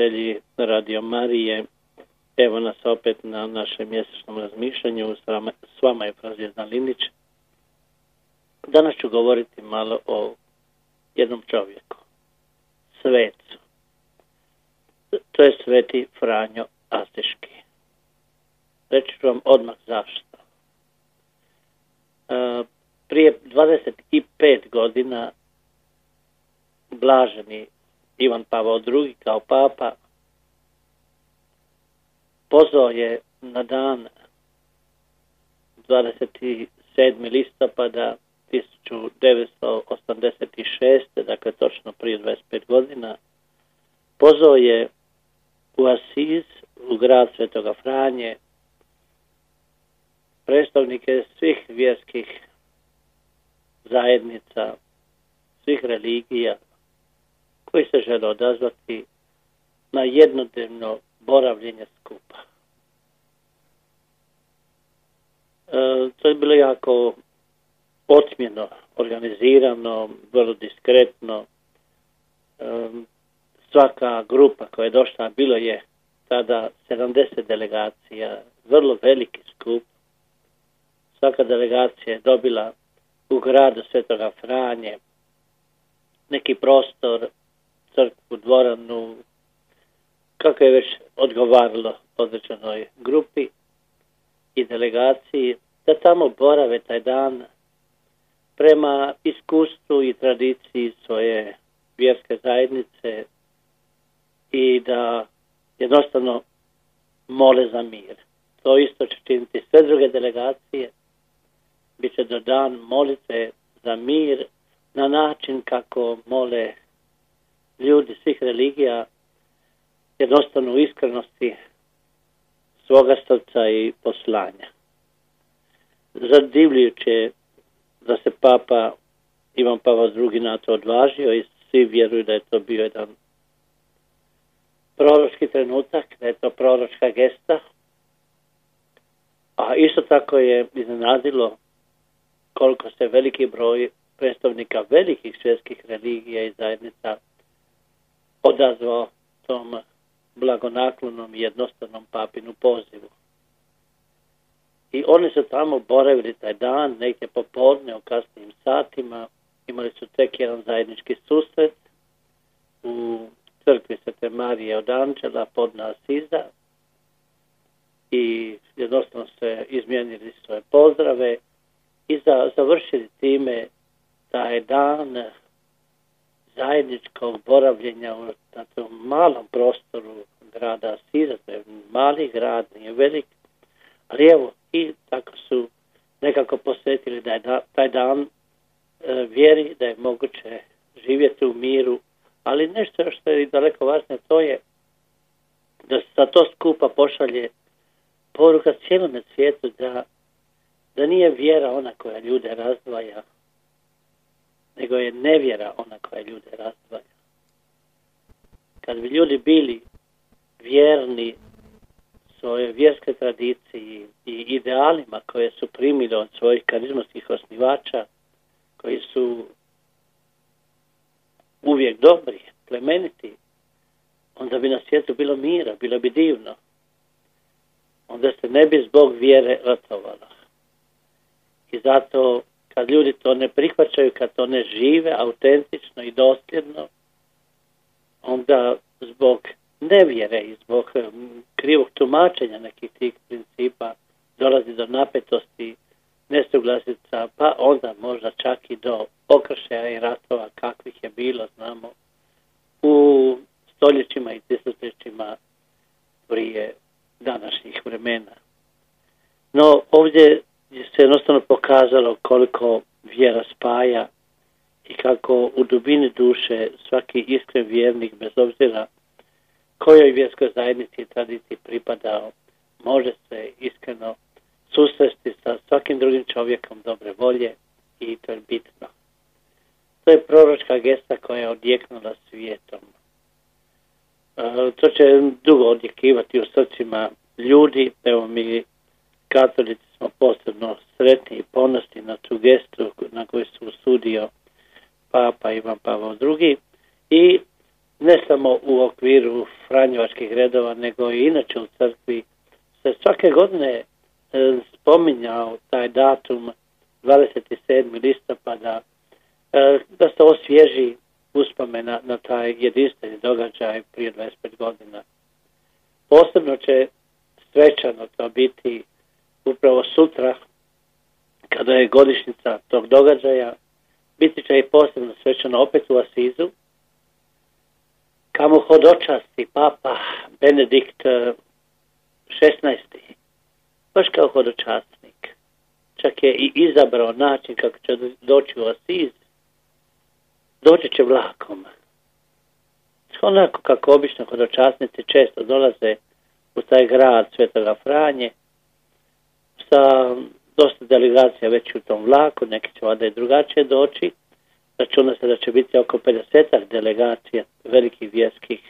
slušatelji Radio Marije. Evo nas opet na našem mjesečnom razmišljanju. S vama je Frazijezna Linić. Danas ću govoriti malo o jednom čovjeku. Svecu. To je sveti Franjo Astiški. Reći ću vam odmah zašto. E, prije 25 godina blaženi Ivan Pavao II kao papa pozvao je na dan 27. listopada 1986. dakle točno prije 25 godina pozvao je u Asiz, u grad Svetoga Franje, predstavnike svih vjerskih zajednica, svih religija, koji se žele odazvati na jednodnevno boravljenje skupa. E, to je bilo jako otmjeno, organizirano, vrlo diskretno. E, svaka grupa koja je došla, bilo je tada 70 delegacija, vrlo veliki skup. Svaka delegacija je dobila u gradu Svetoga Franje neki prostor crkvu, dvoranu, kako je već odgovaralo određenoj grupi i delegaciji, da tamo borave taj dan prema iskustvu i tradiciji svoje vjerske zajednice i da jednostavno mole za mir. To isto će činiti sve druge delegacije. Biće do dan molite za mir na način kako mole ljudi svih religija jednostavno u iskrenosti svoga srca i poslanja. Zadivljujuće da se papa Ivan Pavao II na to odvažio i svi vjeruju da je to bio jedan proročki trenutak, da je to proročka gesta, a isto tako je iznenadilo koliko se veliki broj predstavnika velikih svjetskih religija i zajednica odazvao tom blagonaklonom i jednostavnom papinu pozivu. I oni su tamo boravili taj dan, neke popodne u kasnim satima, imali su tek jedan zajednički susret. U crkvi Svete Marije od Anđela pod Nasiza i jednostavno se izmijenili svoje pozdrave i za, završili time taj dan zajedničkog boravljenja na tom malom prostoru grada Siza, to je mali grad, nije velik, ali evo i tako su nekako posvetili da je taj dan e, vjeri da je moguće živjeti u miru, ali nešto što je daleko važno to je da se sa to skupa pošalje poruka cijelome svijetu da, da nije vjera ona koja ljude razdvaja, nego je nevjera ona koja ljude razdvaja. Kad bi ljudi bili vjerni svoje vjerske tradiciji i idealima koje su primili od svojih karizmatskih osnivača, koji su uvijek dobri, plemeniti, onda bi na svijetu bilo mira, bilo bi divno. Onda se ne bi zbog vjere ratovala. I zato kad ljudi to ne prihvaćaju, kad to ne žive autentično i dosljedno, onda zbog nevjere i zbog krivog tumačenja nekih tih principa dolazi do napetosti, nesuglasica, pa onda možda čak i do okršaja i ratova kakvih je bilo, znamo, u stoljećima i tisućima prije današnjih vremena. No ovdje se jednostavno pokazalo koliko vjera spaja i kako u dubini duše svaki iskren vjernik, bez obzira kojoj vjerskoj zajednici i tradiciji pripadao, može se iskreno susresti sa svakim drugim čovjekom dobre volje i to je bitno. To je proročka gesta koja je odjeknula svijetom. E, to će dugo odjekivati u srcima ljudi, evo mi katolici smo posebno sretni i ponosni na tu gestu na koju su usudio Papa Ivan Pavao II i ne samo u okviru Franjevačkih redova, nego i inače u crkvi, se svake godine e, spominjao taj datum 27. listopada, e, da se osvježi uspomena na taj jedinstveni događaj prije 25 godina. Posebno će svečano to biti upravo sutra, kada je godišnjica tog događaja, biti će i posebno svečano opet u Asizu, kamo hodočasti papa Benedikt XVI. Baš kao hodočasnik. Čak je i izabrao način kako će doći u Asiz. Doći će vlakom. Onako kako obično hodočasnici često dolaze u taj grad Svetoga Franje sa dosta delegacija već u tom vlaku, neki će vada i drugačije doći. Računa se da će biti oko 50 delegacija velikih vjerskih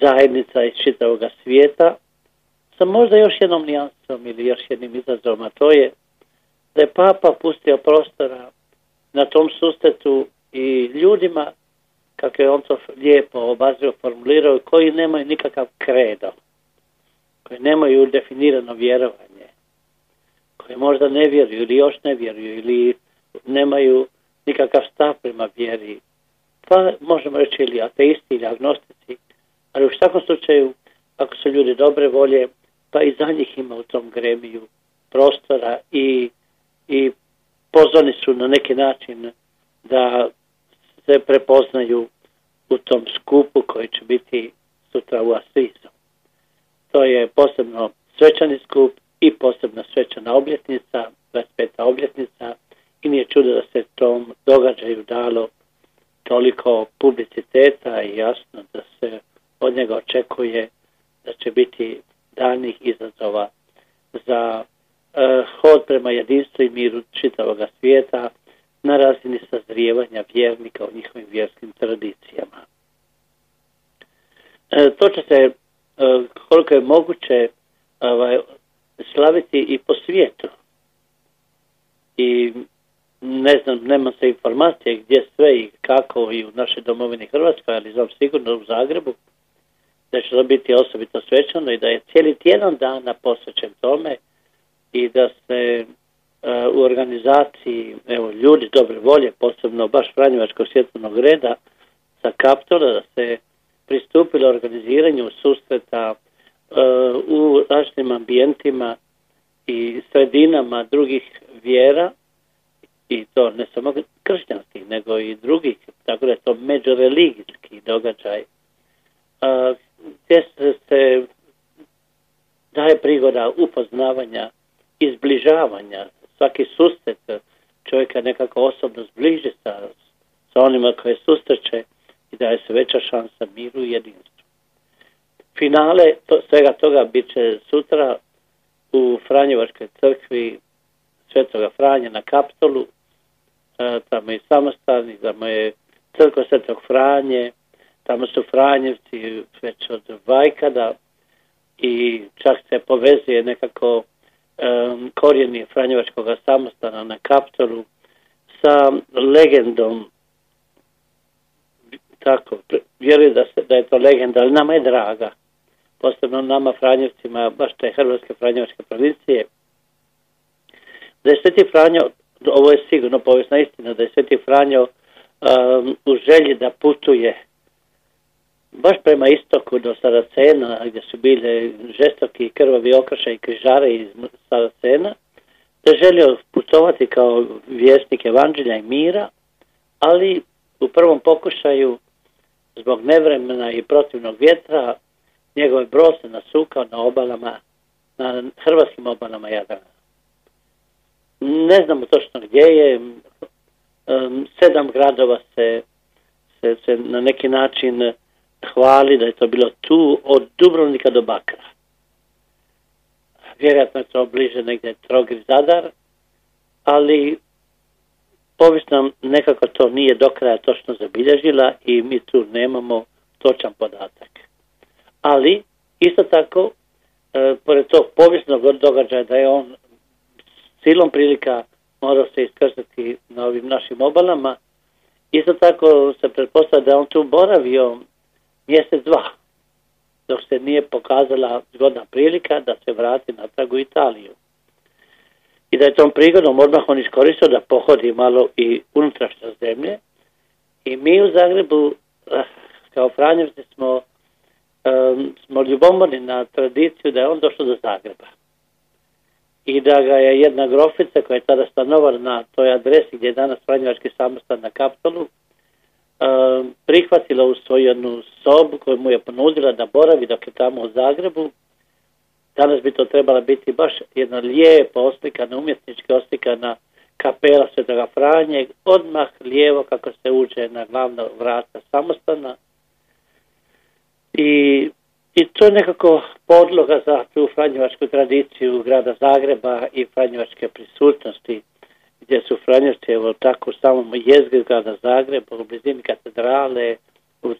zajednica iz čitavog svijeta sa možda još jednom nijansom ili još jednim izazovom, a to je da je papa pustio prostora na tom sustetu i ljudima, kako je on to lijepo obazio, formulirao, koji nemaju nikakav kredo, koji nemaju definirano vjerovanje, koji možda ne vjeruju ili još ne vjeruju ili nemaju nikakav stav prema vjeri, pa možemo reći ili ateisti ili agnostici, ali u svakom slučaju, ako su ljudi dobre volje, pa i za njih ima u tom gremiju prostora i, i pozvani su na neki način da se prepoznaju u tom skupu koji će biti sutra u Asizu. To je posebno svečani skup i posebna svečana obljetnica, 25. obljetnica i nije čudo da se tom događaju dalo toliko publiciteta i jasno da se od njega očekuje da će biti danih izazova za uh, hod prema jedinstvu i miru čitavog svijeta na razini sazrijevanja vjernika u njihovim vjerskim tradicijama. E, to će se, e, koliko je moguće, ovaj, slaviti i po svijetu. I ne znam, nema se informacije gdje sve i kako i u našoj domovini Hrvatskoj, ali znam sigurno u Zagrebu, da će to biti osobito svečano i da je cijeli tjedan dana posvećen tome i da se uh, u organizaciji evo, ljudi dobre volje, posebno baš Franjevačkog svjetlovnog reda sa Kaptola, da se pristupilo organiziranju susreta u različitim ambijentima i sredinama drugih vjera i to ne samo kršćanskih, nego i drugih, tako da je to međureligijski događaj gdje se daje prigoda upoznavanja i zbližavanja. Svaki susret čovjeka nekako osobno zbliži sa, sa onima koje susreće i daje se veća šansa miru i jedinstvu. Finale to, svega toga bit će sutra u Franjevačkoj crkvi Svetoga Franja na Kaptolu, e, tamo je samostalni, tamo je crkva Svetog Franje, Tamo su Franjevci već od Vajkada i čak se povezuje nekako um, korijeni Franjevačkog samostana na Kaptolu sa legendom. Tako, vjerujem da, se, da je to legenda, ali nama je draga. Posebno nama Franjevcima, baš te Hrvatske Franjevačke provincije. Da je Sveti Franjo, ovo je sigurno povijesna istina, da je Sveti Franjo um, u želji da putuje baš prema istoku do Saracena, gdje su bile žestoki krvavi okršaj i križare iz Saracena, da želio putovati kao vjesnik evanđelja i mira, ali u prvom pokušaju zbog nevremena i protivnog vjetra njegove brod se nasukao na obalama, na hrvatskim obalama Jadrana. Ne znamo točno gdje je, sedam gradova se, se, se na neki način hvali da je to bilo tu od Dubrovnika do Bakra. Vjerojatno je to bliže negdje Trogir Zadar, ali povijest nam nekako to nije do kraja točno zabilježila i mi tu nemamo točan podatak. Ali, isto tako, e, pored tog povijesnog događaja da je on silom prilika morao se iskrstati na ovim našim obalama Isto tako se pretpostavlja da on tu boravio mjesec dva, dok se nije pokazala zgodna prilika da se vrati natrag u Italiju. I da je tom prigodom odmah on iskoristio da pohodi malo i unutrašnje zemlje. I mi u Zagrebu, eh, kao Franjevci, smo, smo ljubomorni na tradiciju da je on došao do Zagreba i da ga je jedna grofica koja je tada stanovala na toj adresi gdje je danas Franjevački samostan na Kaptolu prihvatila u svoju jednu sobu koju mu je ponudila da boravi dok je tamo u Zagrebu. Danas bi to trebala biti baš jedna lijepa oslikana, umjetnička oslikana kapela Svetoga Franje, odmah lijevo kako se uđe na glavna vrata samostana. I i to je nekako podloga za tu franjevačku tradiciju grada Zagreba i franjevačke prisutnosti gdje su Franjevci evo tako u samom jezgri grada Zagreba, u blizini katedrale, u,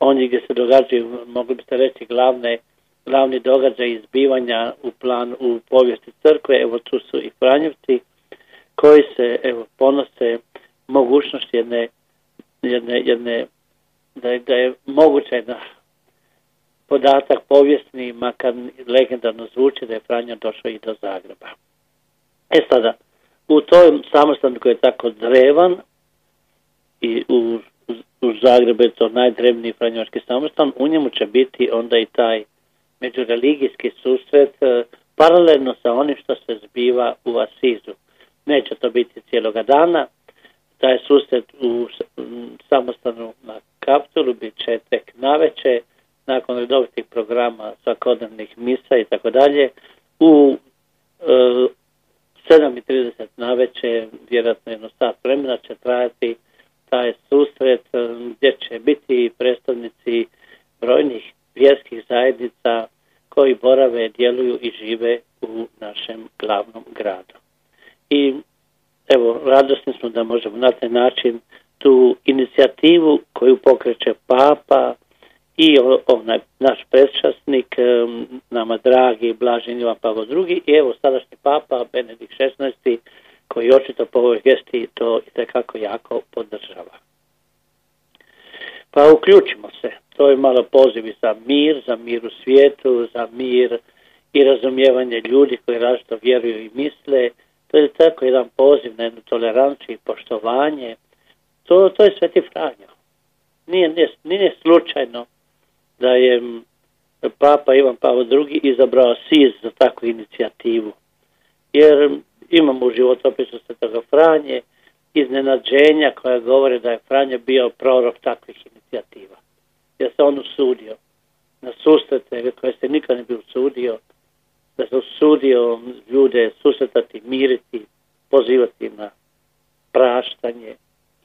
oni gdje se događaju, mogli biste reći, glavne, glavni događaj izbivanja u plan u povijesti crkve, evo tu su i Franjevci koji se evo ponose mogućnost jedne, jedne, jedne da, da je moguće da podatak povijesni, makar legendarno zvuči da je Franja došao i do Zagreba. E sada, u tom samostanu koji je tako drevan i u, u Zagrebu je to najdrevniji franjevački samostan, u njemu će biti onda i taj međureligijski susret e, paralelno sa onim što se zbiva u Asizu. Neće to biti cijeloga dana, taj susret u samostanu na Kaptulu bit će tek naveče, nakon redovitih programa svakodnevnih misa i tako dalje u e, 7.30 na veće, vjerojatno jedno sat vremena će trajati taj susret e, gdje će biti predstavnici brojnih vjerskih zajednica koji borave, djeluju i žive u našem glavnom gradu. I evo, radosni smo da možemo na taj način tu inicijativu koju pokreće Papa, i onaj naš predšasnik, nama dragi Blažen Ivan Pavlo II i evo sadašnji papa Benedikt XVI koji očito po ovoj gesti to itekako jako podržava. Pa uključimo se, to je malo pozivi za mir, za mir u svijetu, za mir i razumijevanje ljudi koji različito vjeruju i misle. To je tako jedan poziv na jednu toleranciju i poštovanje. To, to je Sveti Franjo. Nije, nije, nije slučajno da je Papa Ivan Pavlo II izabrao SIZ za takvu inicijativu. Jer imamo u životopisu Svetoga Franje iznenađenja koja govore da je Franje bio prorok takvih inicijativa. Jer se on usudio na susrete koje se nikad ne bi usudio, da se usudio ljude susretati, miriti, pozivati na praštanje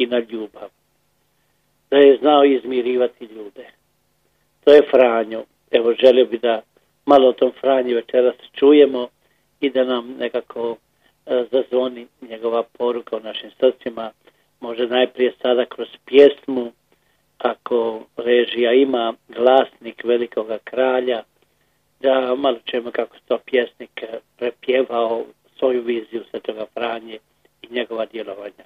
i na ljubav. Da je znao izmirivati ljude to je Franjo. Evo, želio bi da malo o tom Franju večeras čujemo i da nam nekako e, zazvoni njegova poruka u našim srcima. Može najprije sada kroz pjesmu, ako režija ima glasnik velikoga kralja, da malo čujemo kako to pjesnik prepjevao svoju viziju Svetoga Franje i njegova djelovanja.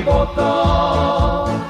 života.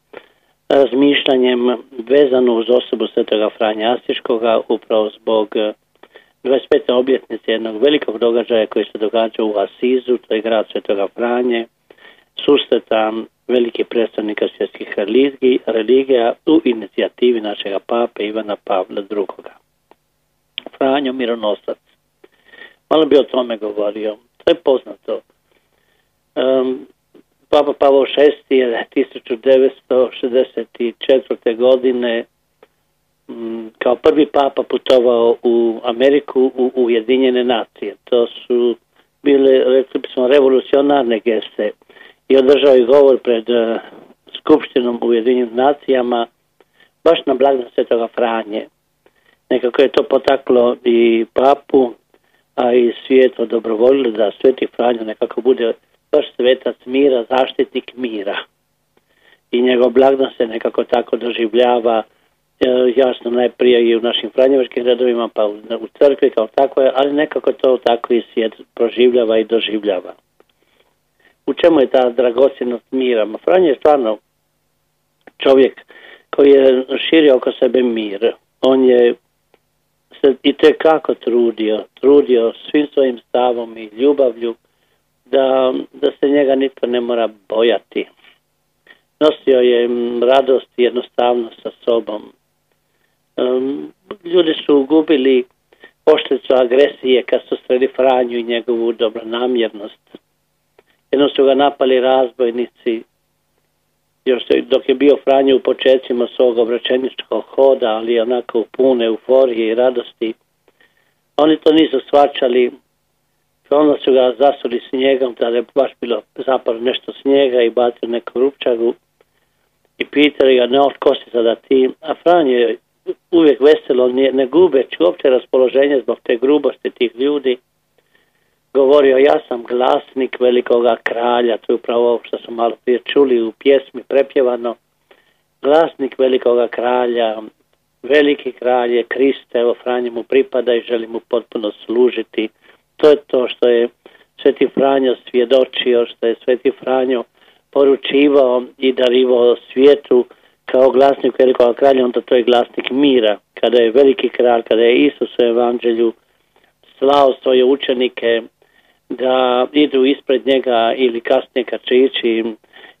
razmišljanjem vezano uz osobu Svetoga Franja Asiškoga upravo zbog 25. obljetnice jednog velikog događaja koji se događa u Asizu, to je grad Svetoga Franje, susreta velikih predstavnika svjetskih religija u inicijativi našega pape Ivana Pavla II. Franjo Mironosac. Malo bi o tome govorio. To je poznato. Papa Pavao VI je 1964. godine kao prvi papa putovao u Ameriku u Ujedinjene nacije. To su bile, rekli bismo, revolucionarne geste i održao je govor pred uh, Skupštinom Ujedinjenim nacijama baš na blagdan Svetoga Franje. Nekako je to potaklo i papu, a i svijet odobrovoljilo da Sveti Franjo nekako bude baš svetac mira, zaštitnik mira. I njegov blagdan se nekako tako doživljava E, jasno najprije i u našim franjevačkim redovima pa u, crkvi kao tako je, ali nekako to tako i svijet proživljava i doživljava. U čemu je ta dragocjenost mira? Ma Franje je stvarno čovjek koji je širio oko sebe mir. On je se i kako trudio, trudio svim svojim stavom i ljubavlju da, da se njega nitko ne mora bojati. Nosio je radost i jednostavnost sa sobom ljudi su gubili pošlicu agresije kad su sredi Franju i njegovu dobronamjernost. Jedno su ga napali razbojnici, još dok je bio Franjo u početcima svog obraćeničkog hoda, ali onako u pune euforije i radosti. Oni to nisu svačali, onda su ga zasuli snijegom, tada je baš bilo zapalo nešto snijega i bacili neku rupčagu i pitali ga, ne, ko si sada ti? A Franjo je uvijek veselo, ne, ne gubeći uopće raspoloženje zbog te grubosti tih ljudi, govorio ja sam glasnik velikoga kralja, to je upravo ovo što smo malo prije čuli u pjesmi prepjevano, glasnik velikoga kralja, veliki kralj je Kriste, evo Franje mu pripada i želi mu potpuno služiti. To je to što je Sveti Franjo svjedočio, što je Sveti Franjo poručivao i darivao svijetu kao glasnik velikog kralja, onda to je glasnik mira. Kada je veliki kralj, kada je Isus u evanđelju slao svoje učenike da idu ispred njega ili kasnije kad će ići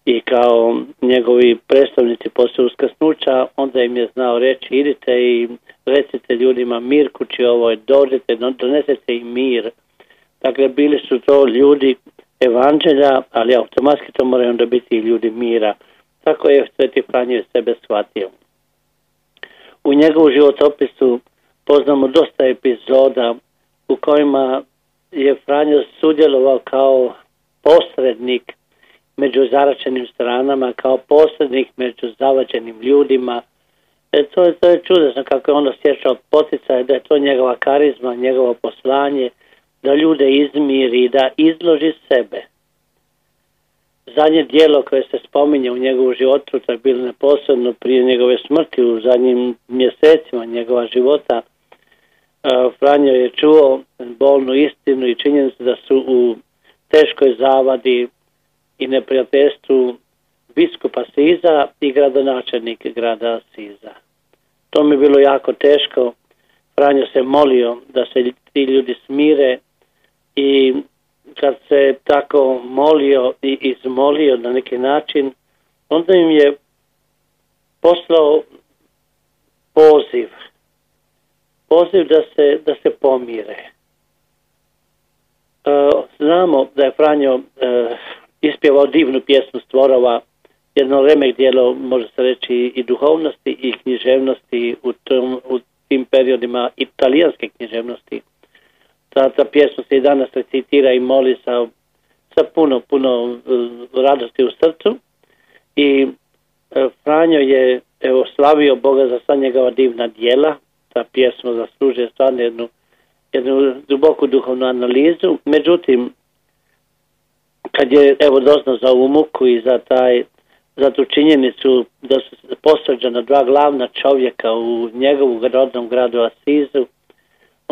i kao njegovi predstavnici poslije uskrsnuća, onda im je znao reći idite i recite ljudima mir kući ovo, dođete, donesete im mir. Dakle, bili su to ljudi evanđelja, ali automatski to moraju onda biti i ljudi mira. Tako je Sveti Franjo sebe shvatio. U njegovu životopisu poznamo dosta epizoda u kojima je Franjo sudjelovao kao posrednik među zaračenim stranama, kao posrednik među zavađenim ljudima. E, to, je, to je čudesno kako je on osjećao poticaj, da je to njegova karizma, njegovo poslanje, da ljude izmiri, da izloži sebe zadnje dijelo koje se spominje u njegovu životu, to je bilo neposredno prije njegove smrti u zadnjim mjesecima njegova života, Franjo je čuo bolnu istinu i činjenicu da su u teškoj zavadi i neprijateljstvu biskupa Siza i gradonačelnik grada Siza. To mi je bilo jako teško. Franjo se molio da se ti ljudi smire i kad se tako molio i izmolio na neki način, onda im je poslao poziv. Poziv da se, da se pomire. E, znamo da je Franjo e, ispjevao divnu pjesmu Stvorova, jedno remek dijelo, može se reći, i duhovnosti i književnosti u, tom, u tim periodima italijanske književnosti. Ta, ta pjesma se i danas recitira i moli sa, sa puno, puno e, radosti u srcu. I Franjo je evo, slavio Boga za sva njegova divna dijela, ta pjesma zaslužuje stvarno jednu, jednu duboku duhovnu analizu, međutim, kad je evo doznao za ovu muku i za taj za tu činjenicu da su posveđena dva glavna čovjeka u njegovu rodnom gradu Asizu,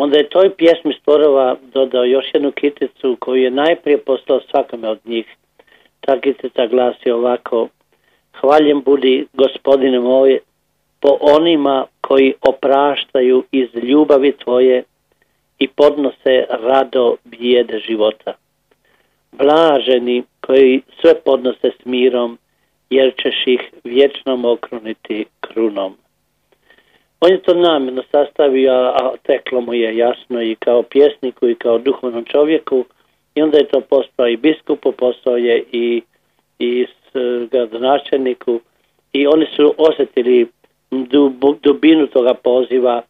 onda je toj pjesmi Sporova dodao još jednu kiticu koju je najprije poslao svakome od njih. Ta kitica glasi ovako Hvaljen budi gospodine moje po onima koji opraštaju iz ljubavi tvoje i podnose rado bijede života. Blaženi koji sve podnose s mirom, jer ćeš ih vječnom okruniti krunom. On je to namjerno sastavio, a teklo mu je jasno i kao pjesniku i kao duhovnom čovjeku. I onda je to postao i biskupu, postao je i, i gradonačelniku. I oni su osjetili dubinu toga poziva,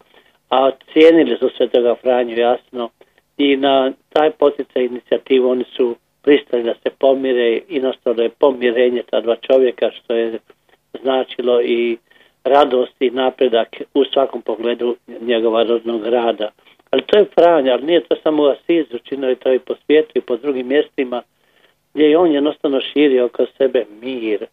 a cijenili su sve toga Franju jasno. I na taj poticaj inicijativu oni su pristali da se pomire i nastalo je pomirenje ta dva čovjeka što je značilo i radost i napredak u svakom pogledu njegova rodnog rada. Ali to je Franja, ali nije to samo u Asizu, čino je to i po svijetu i po drugim mjestima gdje je on jednostavno širio oko sebe mir. E,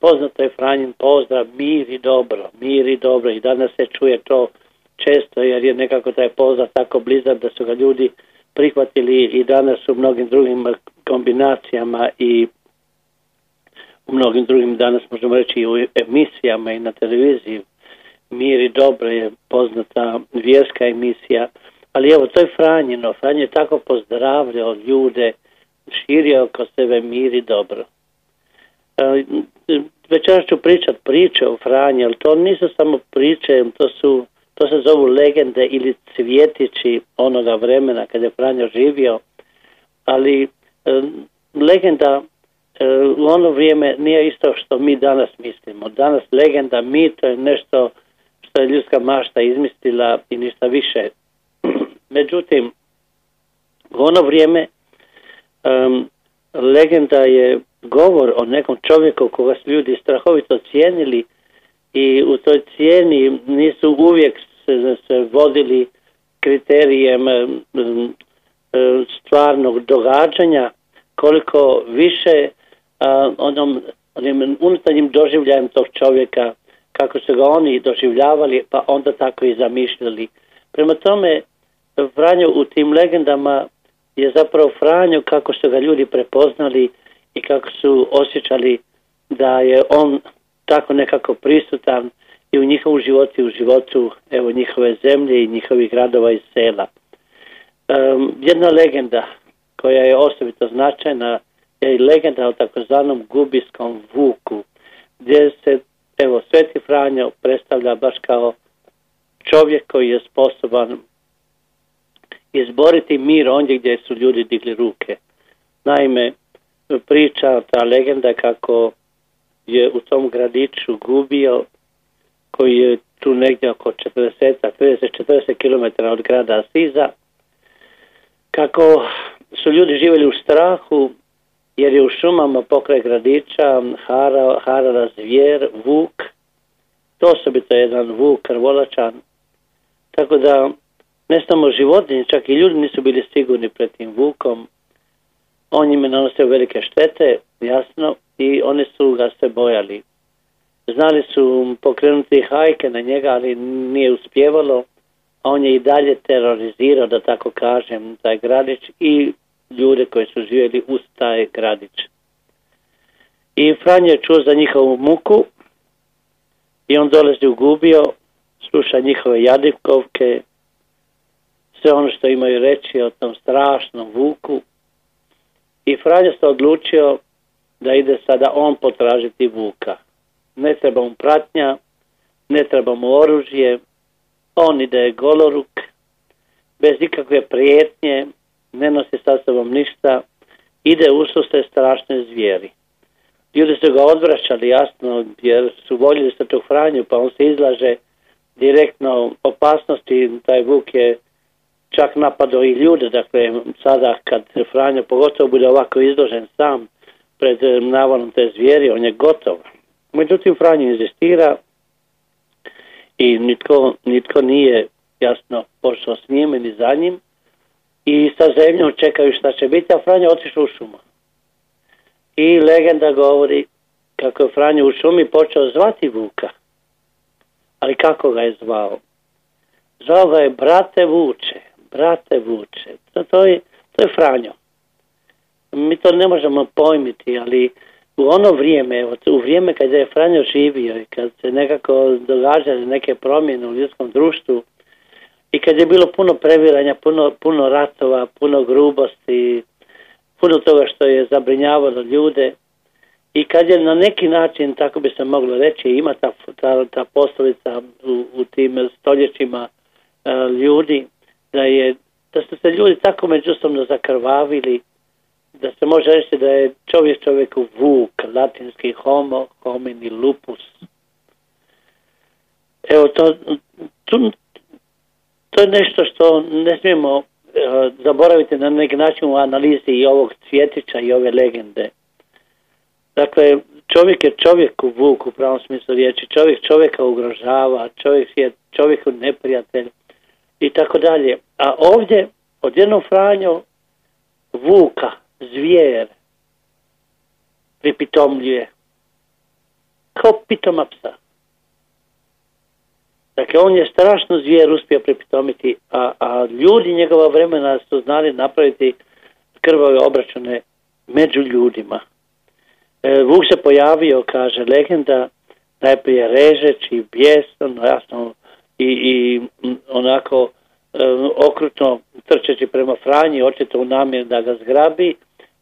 poznato je Franjin pozdrav mir i dobro, mir i dobro i danas se čuje to često jer je nekako taj pozdrav tako blizak da su ga ljudi prihvatili i danas u mnogim drugim kombinacijama i u mnogim drugim danas možemo reći i u emisijama i na televiziji. Mir i dobro je poznata vjerska emisija, ali evo to je Franjino. Franj je tako pozdravljao ljude, širio oko sebe mir i dobro. E, večeras ću pričat priče o Franji, ali to nisu samo priče, to su to se zovu legende ili cvjetići onoga vremena kad je Franjo živio, ali e, legenda u ono vrijeme nije isto što mi danas mislimo. Danas legenda, mi, to je nešto što je ljudska mašta izmislila i ništa više. Međutim, u ono vrijeme legenda je govor o nekom čovjeku koga su ljudi strahovito cijenili i u toj cijeni nisu uvijek se, se vodili kriterijem stvarnog događanja koliko više onom, onim unutarnjim doživljajem tog čovjeka kako su ga oni doživljavali pa onda tako i zamišljali. Prema tome Franjo u tim legendama je zapravo Franjo kako su ga ljudi prepoznali i kako su osjećali da je on tako nekako prisutan i u njihovu životu i u životu evo njihove zemlje i njihovih gradova i sela. jedna legenda koja je osobito značajna je legenda o takozvanom gubiskom vuku gdje se evo Sveti Franjo predstavlja baš kao čovjek koji je sposoban izboriti mir ondje gdje su ljudi digli ruke. Naime, priča ta legenda kako je u tom gradiću gubio koji je tu negdje oko 40, 30-40 km od grada Asiza, kako su ljudi živjeli u strahu jer je u šumama pokraj gradića hara, harala zvijer, vuk, to osobito jedan vuk krvolačan, tako da ne samo životinje, čak i ljudi nisu bili sigurni pred tim vukom. On im je nanosio velike štete, jasno, i oni su ga se bojali. Znali su pokrenuti hajke na njega, ali nije uspjevalo. A on je i dalje terorizirao, da tako kažem, taj gradić i ljude koji su živjeli uz taj gradić. I Fran je čuo za njihovu muku i on dolazi ugubio, sluša njihove jadivkovke, sve ono što imaju reći o tom strašnom vuku I Franjo se odlučio da ide sada on potražiti Vuka. Ne treba mu pratnja, ne treba mu oružje, on ide goloruk, bez ikakve prijetnje, ne nosi sa sobom ništa, ide u se strašne zvijeri. Ljudi su ga odvraćali jasno jer su voljeli sa tog Franju pa on se izlaže direktno opasnosti, taj Vuk je čak napadao i ljude, dakle sada kad Franjo pogotovo bude ovako izložen sam pred navodom te zvijeri, on je gotov. Međutim, Franjo inzistira i nitko, nitko nije jasno pošao s njime ni za njim i sa zemljom čekaju šta će biti, a Franjo otišao u šumu. I legenda govori kako je Franjo u šumi počeo zvati Vuka. Ali kako ga je zvao? Zvao ga je brate Vuče, brate Vuče. To, to, je, to je Franjo. Mi to ne možemo pojmiti, ali u ono vrijeme, u vrijeme kad je Franjo živio i kad se nekako događale neke promjene u ljudskom društvu i kad je bilo puno previranja, puno, puno ratova, puno grubosti, puno toga što je zabrinjavalo ljude i kad je na neki način, tako bi se moglo reći, ima ta, ta, ta poslovica u, u tim stoljećima e, ljudi, da, je, da su se ljudi tako međusobno zakrvavili, da se može reći da je čovjek čovjeku vuk, latinski homo, homini lupus. Evo, to, to je nešto što ne smijemo E, zaboraviti na neki način u analizi i ovog cvjetića i ove legende. Dakle, čovjek je čovjek u vuku u pravom smislu riječi, čovjek čovjeka ugrožava, čovjek je čovjeku neprijatelj i tako dalje. A ovdje odjednom Franjo vuka, zvijer, pripitomljuje. Kao pitoma psa. Dakle, on je strašno zvijer uspio pripitomiti, a, a ljudi njegova vremena su znali napraviti krvave obračune među ljudima. E, Vuk se pojavio, kaže legenda, najprije režeći, bijesan, jasno, i, i onako e, okrutno trčeći prema Franji, očito u namjer da ga zgrabi.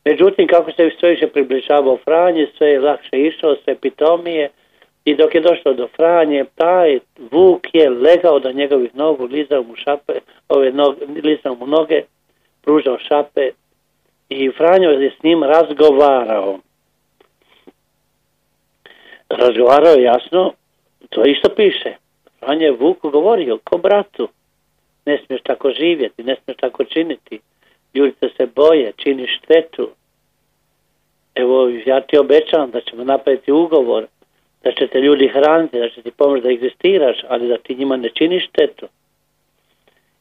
Međutim, kako se sve više približavao Franji, sve je lakše išao, sve pitomije, i dok je došlo do Franje, taj Vuk je legao da njegovih nogu, lizao mu šape, ove noge, lizao mu noge, pružao šape i Franjo je s njim razgovarao. Razgovarao jasno, to isto piše. Franjo je Vuku govorio, ko bratu, ne smiješ tako živjeti, ne smiješ tako činiti. Ljudi se boje, čini štetu. Evo, ja ti obećavam da ćemo napraviti ugovor da će te ljudi hraniti, da će ti pomoći da egzistiraš, ali da ti njima ne činiš štetu.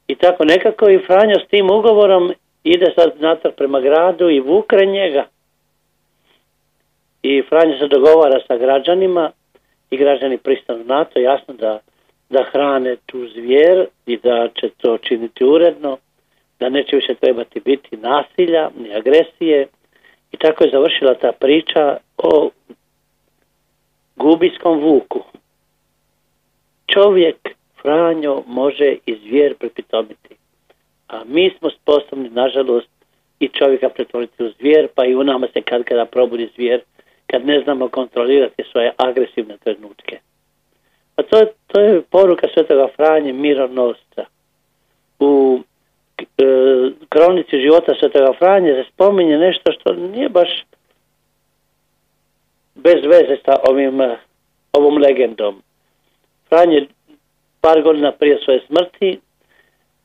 I tako nekako i Franjo s tim ugovorom ide sad natrag prema gradu i vukre njega. I Franjo se dogovara sa građanima i građani pristanu na to, jasno da, da hrane tu zvijer i da će to činiti uredno, da neće više trebati biti nasilja ni agresije. I tako je završila ta priča o gubiskom vuku. Čovjek, Franjo, može i zvijer prepitomiti. A mi smo sposobni, nažalost, i čovjeka pretvoriti u zvijer, pa i u nama se kad kada probudi zvijer, kad ne znamo kontrolirati svoje agresivne trenutke. A to, to je poruka svetoga Franje mironosca. U e, kronici života svetoga Franje se spominje nešto što nije baš bez veze sa ovim, eh, ovom legendom. Fran par godina prije svoje smrti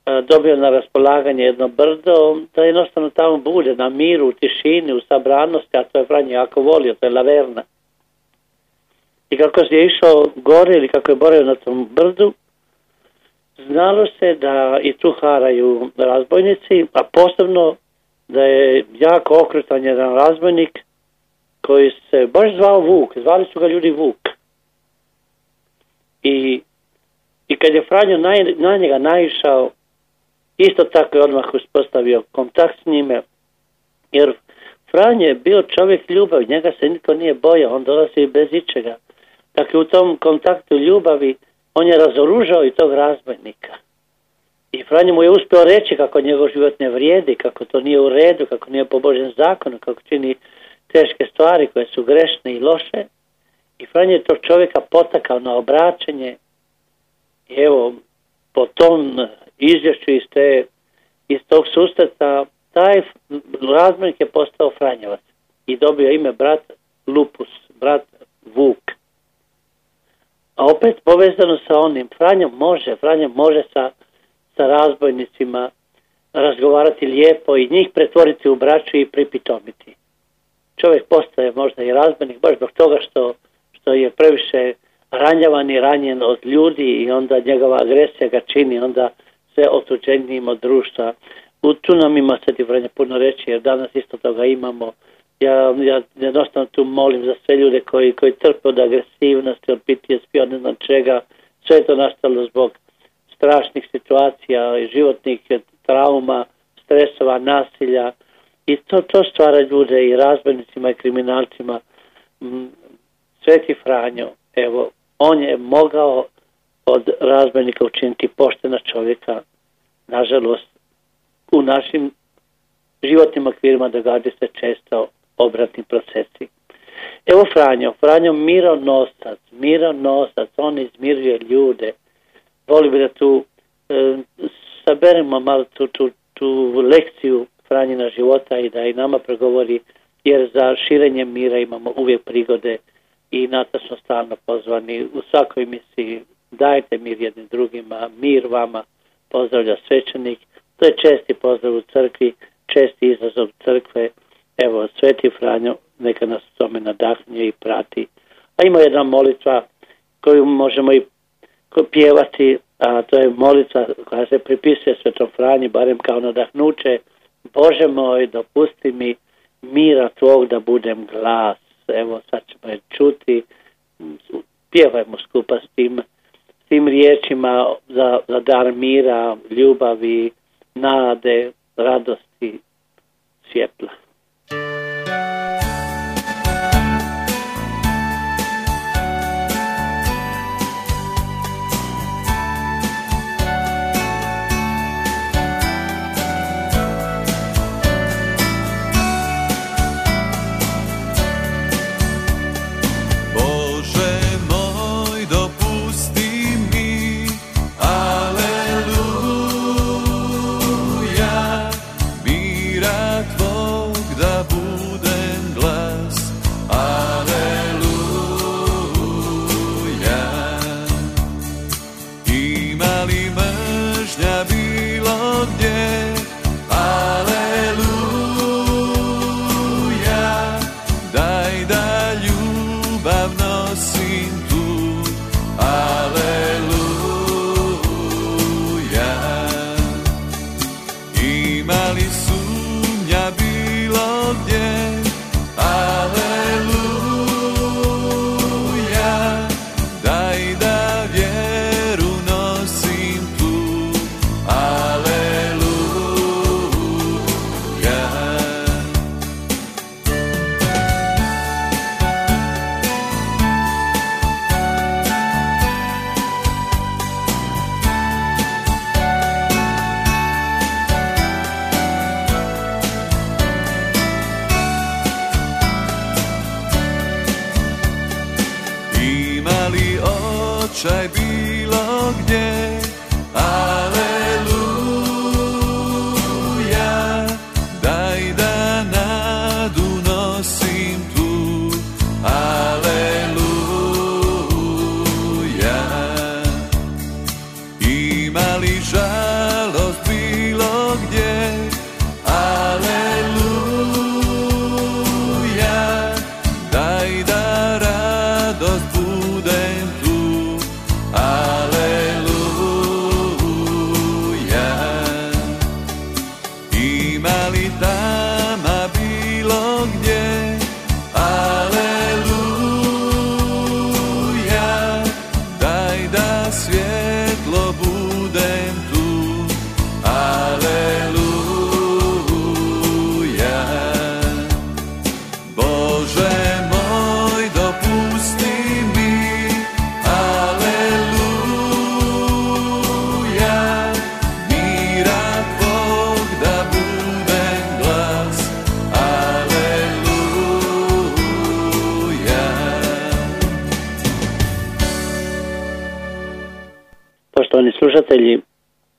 eh, dobio na raspolaganje jedno brdo, da jednostavno tamo bude na miru, u tišini, u sabranosti, a to je Franje jako volio, to je Laverna. I kako je išao gore ili kako je borio na tom brdu, znalo se da i tu haraju razbojnici, a posebno da je jako okrutan jedan razbojnik koji se baš zvao Vuk, zvali su ga ljudi Vuk. I, i kad je Franjo na, na njega naišao, isto tako je odmah uspostavio kontakt s njime, jer Franjo je bio čovjek ljubavi, njega se niko nije bojao, on dolazi bez ičega. Dakle, u tom kontaktu ljubavi on je razoružao i tog razbojnika. I Franjo mu je uspio reći kako njegov život ne vrijedi, kako to nije u redu, kako nije po Božem zakonu, kako čini teške stvari koje su grešne i loše. I Franjo je tog čovjeka potakao na obraćanje. I evo, po tom izvješću iz, te, iz tog susreta, taj razmenik je postao Franjevac i dobio ime brat Lupus, brat Vuk. A opet povezano sa onim, Franjo može, Franjo može sa, sa razbojnicima razgovarati lijepo i njih pretvoriti u braću i pripitomiti. Čovjek postaje možda i razbojnik baš zbog toga što, što je previše ranjavan i ranjen od ljudi i onda njegova agresija ga čini onda sve otuđenijim od društva. U tu nam ima Sveti Franja puno reći jer danas isto toga imamo. Ja, ja jednostavno tu molim za sve ljude koji, koji trpe od agresivnosti, od PTSP, od ne znam čega, sve je to nastalo zbog strašnih situacija i životnih trauma, stresova, nasilja i to, to stvara ljude i razbojnicima i kriminalcima. Mm, Sveti Franjo, evo, on je mogao od razbojnika učiniti poštena čovjeka, nažalost, u našim životnim okvirima događa se često obratni procesi. Evo Franjo, Franjo mironosac, mironosac, on izmiruje ljude. Voli bi da tu e, saberemo malo tu, tu, tu lekciju Franjina života i da i nama pregovori, jer za širenje mira imamo uvijek prigode i na to smo stalno pozvani u svakoj emisiji dajte mir jednim drugima, mir vama, pozdravlja svećenik, to je česti pozdrav u crkvi, česti izazov crkve, Evo, Sveti Franjo, neka nas tome nadahnje i prati. A ima jedna molitva koju možemo i pjevati, a to je molitva koja se pripisuje Svetom Franji, barem kao nadahnuće. Bože moj, dopusti mi mira tvog da budem glas. Evo, sad ćemo je čuti. Pjevajmo skupa s tim, s tim riječima za, za dar mira, ljubavi, nade, radosti, svjetla.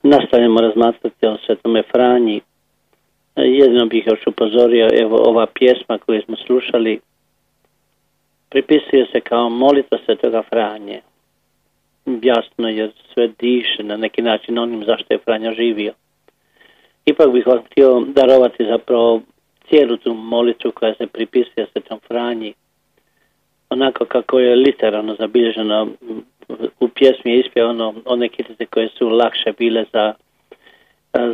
Nastavljamo razmatrati o Svetome Franji. Jedino bih još upozorio, evo ova pjesma koju smo slušali, pripisuje se kao molitva Svetoga Franje. Jasno jer sve diše na neki način onim zašto je Franja živio. Ipak bih vam htio darovati zapravo cijelu tu molitvu koja se pripisuje Svetom Franji, onako kako je literalno zabilježeno u pjesmi je ispjevano one kitice koje su lakše bile za,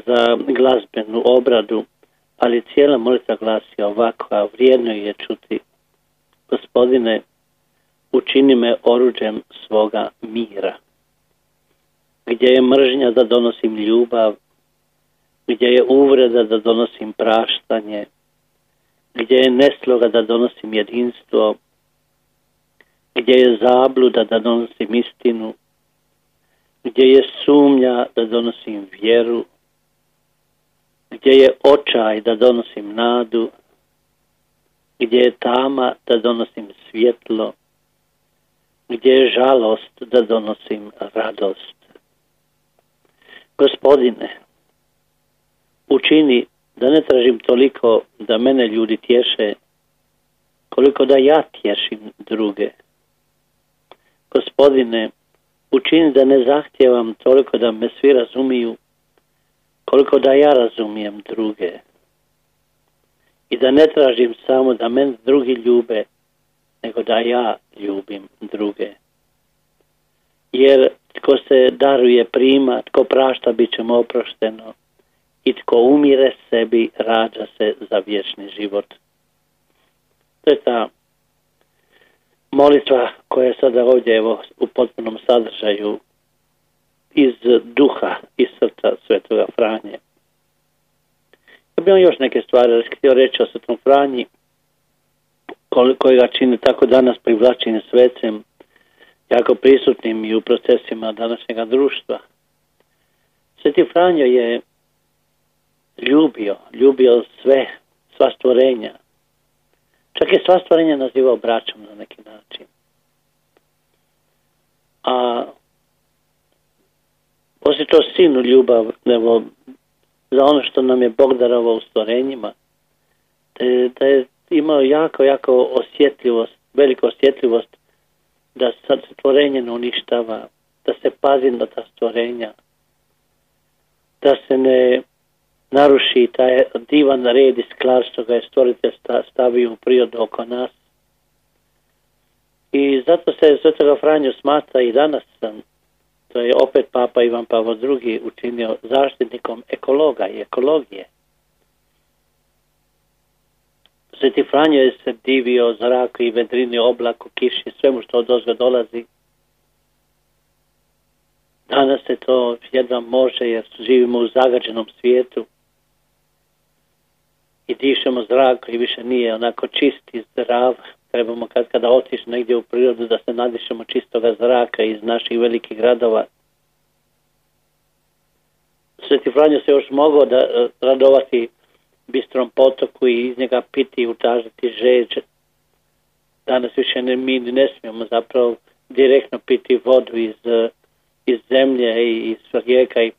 za glazbenu obradu, ali cijela molitva glasi ovako, a vrijedno je čuti Gospodine, učini me oruđem svoga mira. Gdje je mržnja da donosim ljubav, gdje je uvreda da donosim praštanje, gdje je nesloga da donosim jedinstvo, gdje je zabluda da donosim istinu, gdje je sumnja da donosim vjeru, gdje je očaj da donosim nadu, gdje je tama da donosim svjetlo, gdje je žalost da donosim radost. Gospodine, učini da ne tražim toliko da mene ljudi tješe, koliko da ja tješim druge. Gospodine, učini da ne zahtijevam toliko da me svi razumiju, koliko da ja razumijem druge. I da ne tražim samo da men drugi ljube, nego da ja ljubim druge. Jer tko se daruje prima, tko prašta bit će mu oprošteno i tko umire sebi rađa se za vječni život. To je ta molitva koja je sada ovdje evo, u potpunom sadržaju iz duha i srca svetoga Franje. Ja bih još neke stvari htio reći o svetom Franji, koji ga čini tako danas privlačenje svecem, jako prisutnim i u procesima današnjega društva. Sveti Franjo je ljubio, ljubio sve, sva stvorenja, Čak je sva stvarenja nazivao braćom na neki način. A osjećao sinu ljubav evo, za ono što nam je Bog darovao u stvorenjima, da je, imao jako, jako osjetljivost, veliku osjetljivost da sad stvorenje ne uništava, da se pazi na ta stvorenja, da se ne naruši taj divan red i sklar ga je stvoritelj stavio u prirodu oko nas. I zato se Svetoga Franju smatra i danas sam, to je opet Papa Ivan Pavo II učinio zaštitnikom ekologa i ekologije. Sveti Franjo je se divio zraku i vedrini oblaku, kiši, svemu što od ozga dolazi. Danas se to jedva može jer živimo u zagađenom svijetu i dišemo zrak i više nije onako čist i zdrav. Trebamo kad kada otiš negdje u prirodu da se nadišemo čistoga zraka iz naših velikih gradova. Sveti Franjo se još mogao da e, radovati bistrom potoku i iz njega piti i utažiti žeđ. Danas više ne, mi ne smijemo zapravo direktno piti vodu iz, e, iz zemlje i iz rijeka i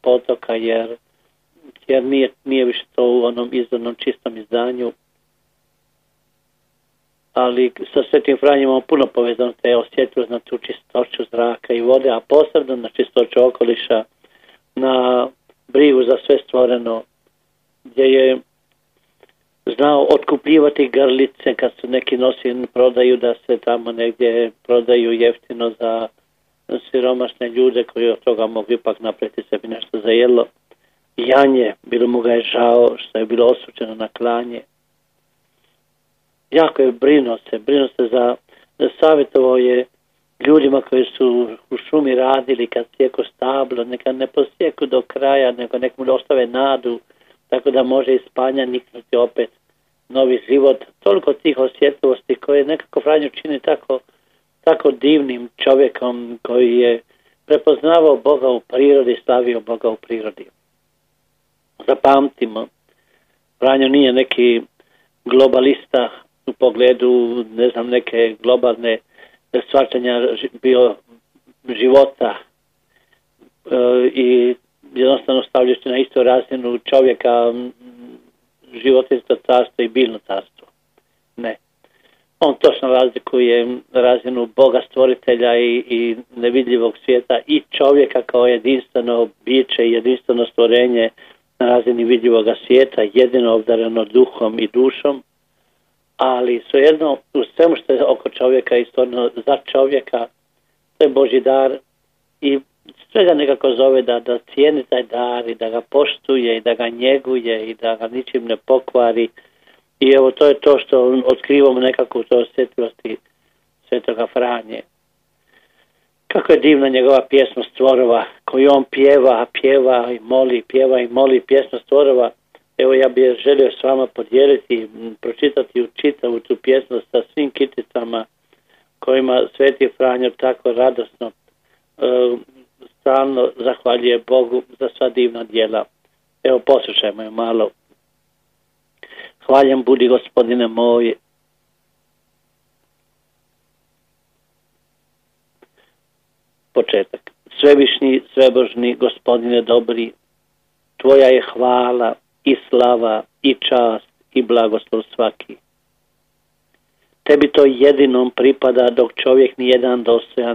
potoka jer jer nije, nije više to u onom izdanom čistom izdanju. Ali sa Svetim Franjem imamo puno povezano te osjetljivost na tu čistoću zraka i vode, a posebno na čistoću okoliša, na brigu za sve stvoreno, gdje je znao otkupljivati grlice kad su neki nosi prodaju da se tamo negdje prodaju jeftino za siromašne ljude koji od toga mogu ipak napraviti sebi nešto za jelo janje, bilo mu ga je žao što je bilo osuđeno na klanje. Jako je brinuo se, brinuo se za, savjetovao je ljudima koji su u šumi radili kad sjeku stablo, neka ne posjeku do kraja, nego nek mu ostave nadu, tako da može iz spanja niknuti opet novi život. Toliko tih osjetljivosti koje nekako Franju čini tako, tako divnim čovjekom koji je prepoznavao Boga u prirodi, stavio Boga u prirodi zapamtimo, Franjo nije neki globalista u pogledu, ne znam, neke globalne svačanja bio života e, i jednostavno stavljajući na istu razinu čovjeka životinsko carstvo i biljno carstvo. Ne. On točno razlikuje razinu Boga stvoritelja i, i nevidljivog svijeta i čovjeka kao jedinstveno biće i jedinstveno stvorenje na razini vidljivog svijeta, jedino obdareno duhom i dušom, ali svejedno u svemu što je oko čovjeka i stvarno za čovjeka, to je Boži dar i sve ga nekako zove da, da cijeni taj dar i da ga poštuje i da ga njeguje i da ga ničim ne pokvari. I evo to je to što otkrivamo nekako u toj osjetljivosti Svetoga Franje. Kako je divna njegova pjesma stvorova koju on pjeva, pjeva i moli, pjeva i moli pjesma stvorova. Evo ja bih želio s vama podijeliti, pročitati u čitavu tu pjesmu sa svim kiticama kojima Sveti Franjo tako radosno e, stalno zahvaljuje Bogu za sva divna djela. Evo poslušajmo je malo. Hvaljen budi gospodine moj. Početak. Svevišnji, svebožni, gospodine dobri, tvoja je hvala i slava i čast i blagoslov svaki. Tebi to jedinom pripada dok čovjek ni jedan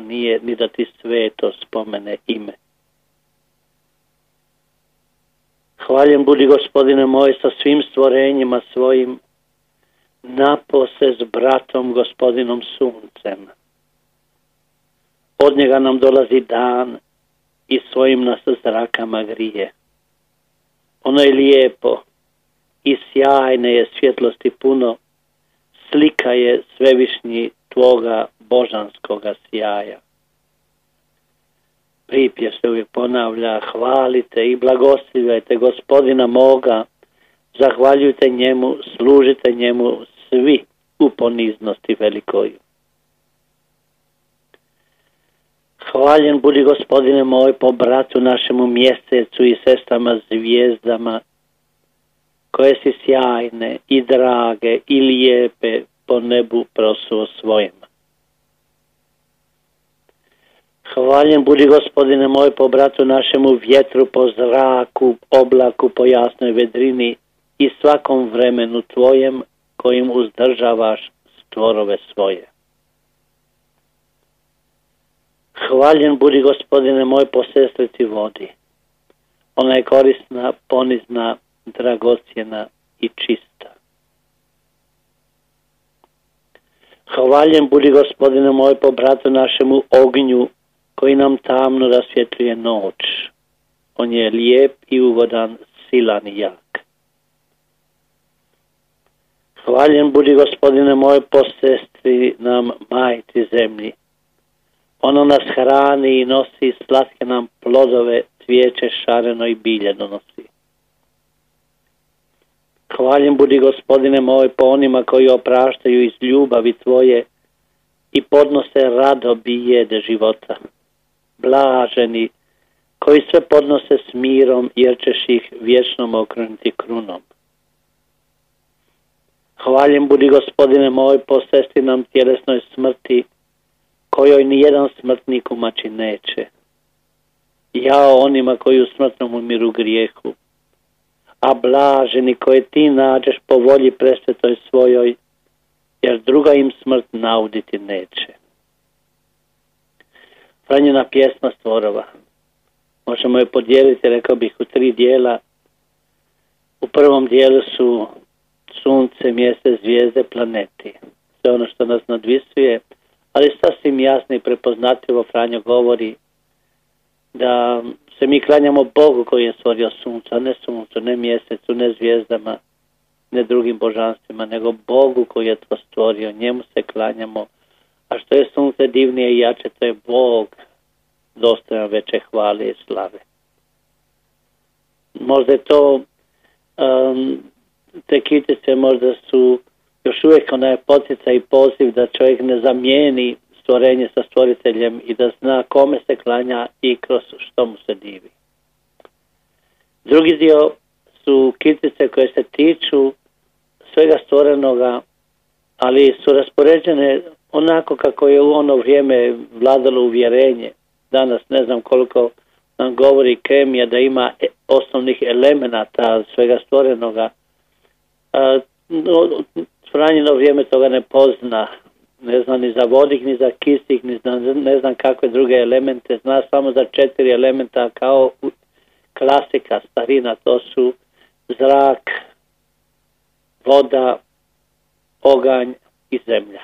nije ni da ti sveto spomene ime. Hvaljen budi gospodine moj sa svim stvorenjima svojim, napose s bratom gospodinom suncem. Od njega nam dolazi dan i svojim nas zrakama grije. Ono je lijepo i sjajne je svjetlosti puno, slika je svevišnji tvoga božanskoga sjaja. Pripje se uvijek ponavlja, hvalite i blagoslivajte gospodina moga, zahvaljujte njemu, služite njemu svi u poniznosti velikoj. Hvaljen budi gospodine moj po bratu našemu mjesecu i sestrama zvijezdama, koje si sjajne i drage i lijepe po nebu prosuo svojim. Hvaljen budi gospodine moj po bratu našemu vjetru, po zraku, oblaku, po jasnoj vedrini i svakom vremenu tvojem kojim uzdržavaš stvorove svoje. Hvaljen budi gospodine moj po sestrici vodi. Ona je korisna, ponizna, dragocjena i čista. Hvaljen budi gospodine moj po bratu našemu ognju koji nam tamno rasvjetljuje noć. On je lijep i ugodan, silan i jak. Hvaljen budi gospodine moj po sestri nam majci zemlji. Ono nas hrani i nosi slatke nam plodove, cvijeće šareno i bilje donosi. Hvaljen budi gospodine moj po onima koji opraštaju iz ljubavi tvoje i podnose rado bijede života. Blaženi koji sve podnose s mirom jer ćeš ih vječnom okrenuti krunom. Hvaljen budi gospodine moj po nam tjelesnoj smrti kojoj ni jedan smrtnik umači neće. Ja onima koji u smrtnom umiru grijehu a blaženi koje ti nađeš po volji presvetoj svojoj, jer druga im smrt nauditi neće. Franjena pjesma stvorova. Možemo je podijeliti, rekao bih, u tri dijela. U prvom dijelu su sunce, mjesec, zvijezde, planeti. Sve ono što nas nadvisuje, ali sasvim jasno i prepoznatljivo Franjo govori da se mi klanjamo Bogu koji je stvorio sunca, ne suncu, ne mjesecu, ne zvijezdama, ne drugim božanstvima, nego Bogu koji je to stvorio, njemu se klanjamo. A što je sunce divnije i jače, to je Bog dostojan veće hvale i slave. Možda je to um, te kitice možda su još uvijek onaj potica i poziv da čovjek ne zamijeni stvorenje sa stvoriteljem i da zna kome se klanja i kroz što mu se divi. Drugi dio su kitice koje se tiču svega stvorenoga, ali su raspoređene onako kako je u ono vrijeme vladalo uvjerenje. Danas ne znam koliko nam govori kemija da ima e, osnovnih elemenata svega stvorenoga. No, Franjino vrijeme toga ne pozna, ne zna ni za vodik, ni za kisik, ni za ne znam kakve druge elemente, zna samo za četiri elementa kao klasika, starina, to su zrak, voda, oganj i zemlja.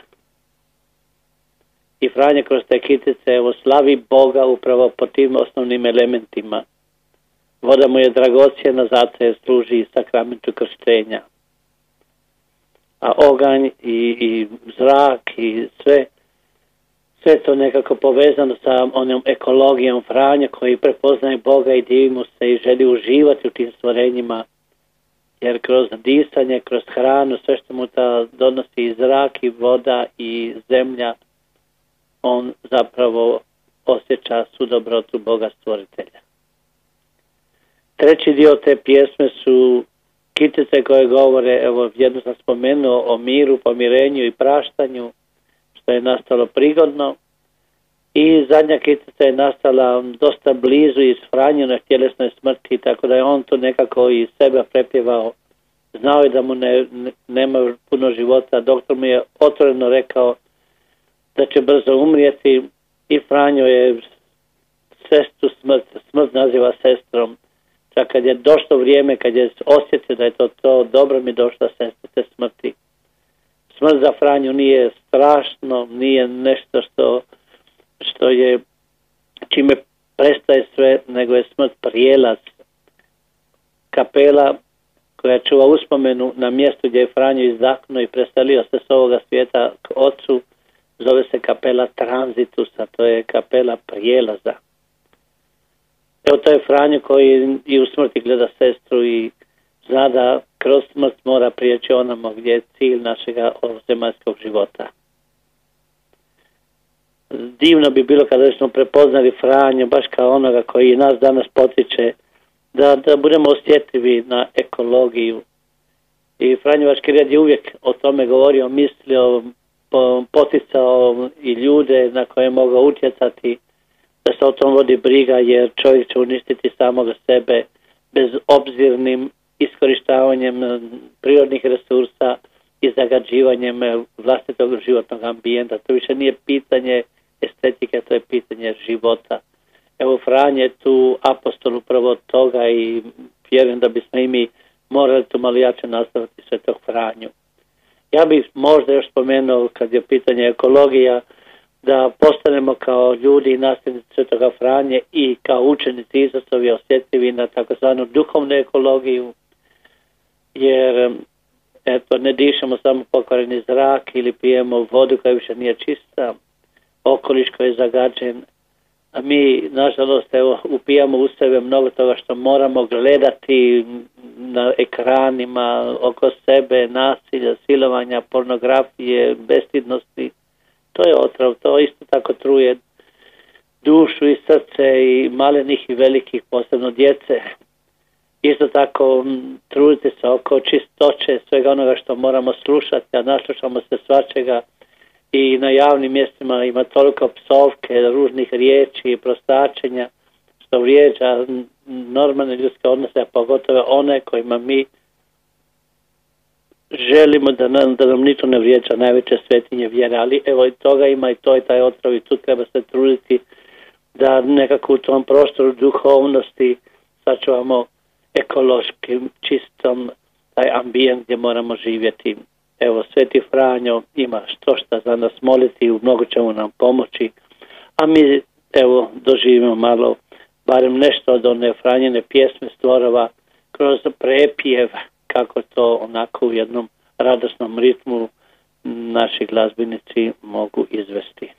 I Franje kroz te kitice evo, slavi Boga upravo po tim osnovnim elementima. Voda mu je dragocjena, zato je služi sakramentu krštenja. A oganj i, i zrak i sve, sve to nekako povezano sa onom ekologijom Franja koji prepoznaje Boga i divi mu se i želi uživati u tim stvorenjima jer kroz disanje, kroz hranu, sve što mu ta donosi i zrak i voda i zemlja, on zapravo osjeća sudobrotu Boga stvoritelja. Treći dio te pjesme su kitice koje govore, evo jedno sam spomenuo o miru, pomirenju i praštanju, što je nastalo prigodno. I zadnja kitica je nastala dosta blizu iz Franjene tjelesnoj smrti, tako da je on to nekako i sebe prepjevao. Znao je da mu ne, nema puno života. Doktor mu je otvoreno rekao da će brzo umrijeti i Franjo je sestru smrt, smrt naziva sestrom. Čak kad je došlo vrijeme, kad je osjetio da je to to, dobro mi došla sestra te smrti. Smrt za Franju nije strašno, nije nešto što što je čime prestaje sve, nego je smrt prijelaz. Kapela koja čuva uspomenu na mjestu gdje je Franjo izdahnuo i preselio se s ovoga svijeta k ocu, zove se kapela tranzitusa, to je kapela prijelaza. Evo to je Franjo koji i u smrti gleda sestru i zna da kroz smrt mora prijeći onamo gdje je cilj našega zemaljskog života divno bi bilo kada smo prepoznali Franju baš kao onoga koji nas danas potiče da, da budemo osjetljivi na ekologiju. I Franjevački red je uvijek o tome govorio, mislio, poticao i ljude na koje je mogao utjecati da se o tom vodi briga jer čovjek će uništiti samoga sebe bez obzirnim iskorištavanjem prirodnih resursa i zagađivanjem vlastitog životnog ambijenta. To više nije pitanje estetike, to je pitanje života. Evo Franje je tu apostol upravo toga i vjerujem da bismo i mi morali tu malo jače nastaviti svetog Franju. Ja bih možda još spomenuo kad je pitanje ekologija da postanemo kao ljudi i nastavnici svetoga Franje i kao učenici izazovi osjetljivi na takozvanu duhovnu ekologiju jer eto ne dišemo samo pokvareni zrak ili pijemo vodu koja više nije čista okoliš koji je zagađen, a mi nažalost evo upijamo u sebe mnogo toga što moramo gledati na ekranima oko sebe, nasilja, silovanja, pornografije, bestidnosti. To je otrov, to isto tako truje dušu i srce i malenih i velikih, posebno djece. Isto tako trudite se oko čistoće svega onoga što moramo slušati, a naslušamo se svačega i na javnim mjestima ima toliko psovke, ružnih riječi i prostačenja što vrijeđa normalne ljudske odnose, a pogotovo one kojima mi želimo da nam, da nam nito ne vrijeđa najveće svetinje vjere, ali evo i toga ima i to je taj otrov i tu treba se truditi da nekako u tom prostoru duhovnosti sačuvamo ekološki čistom taj ambijent gdje moramo živjeti. Evo, Sveti Franjo ima što šta za nas moliti i u mnogo ćemo nam pomoći, a mi evo doživimo malo barem nešto od one Franjene pjesme stvorova kroz prepjev kako to onako u jednom radosnom ritmu naši glazbenici mogu izvesti.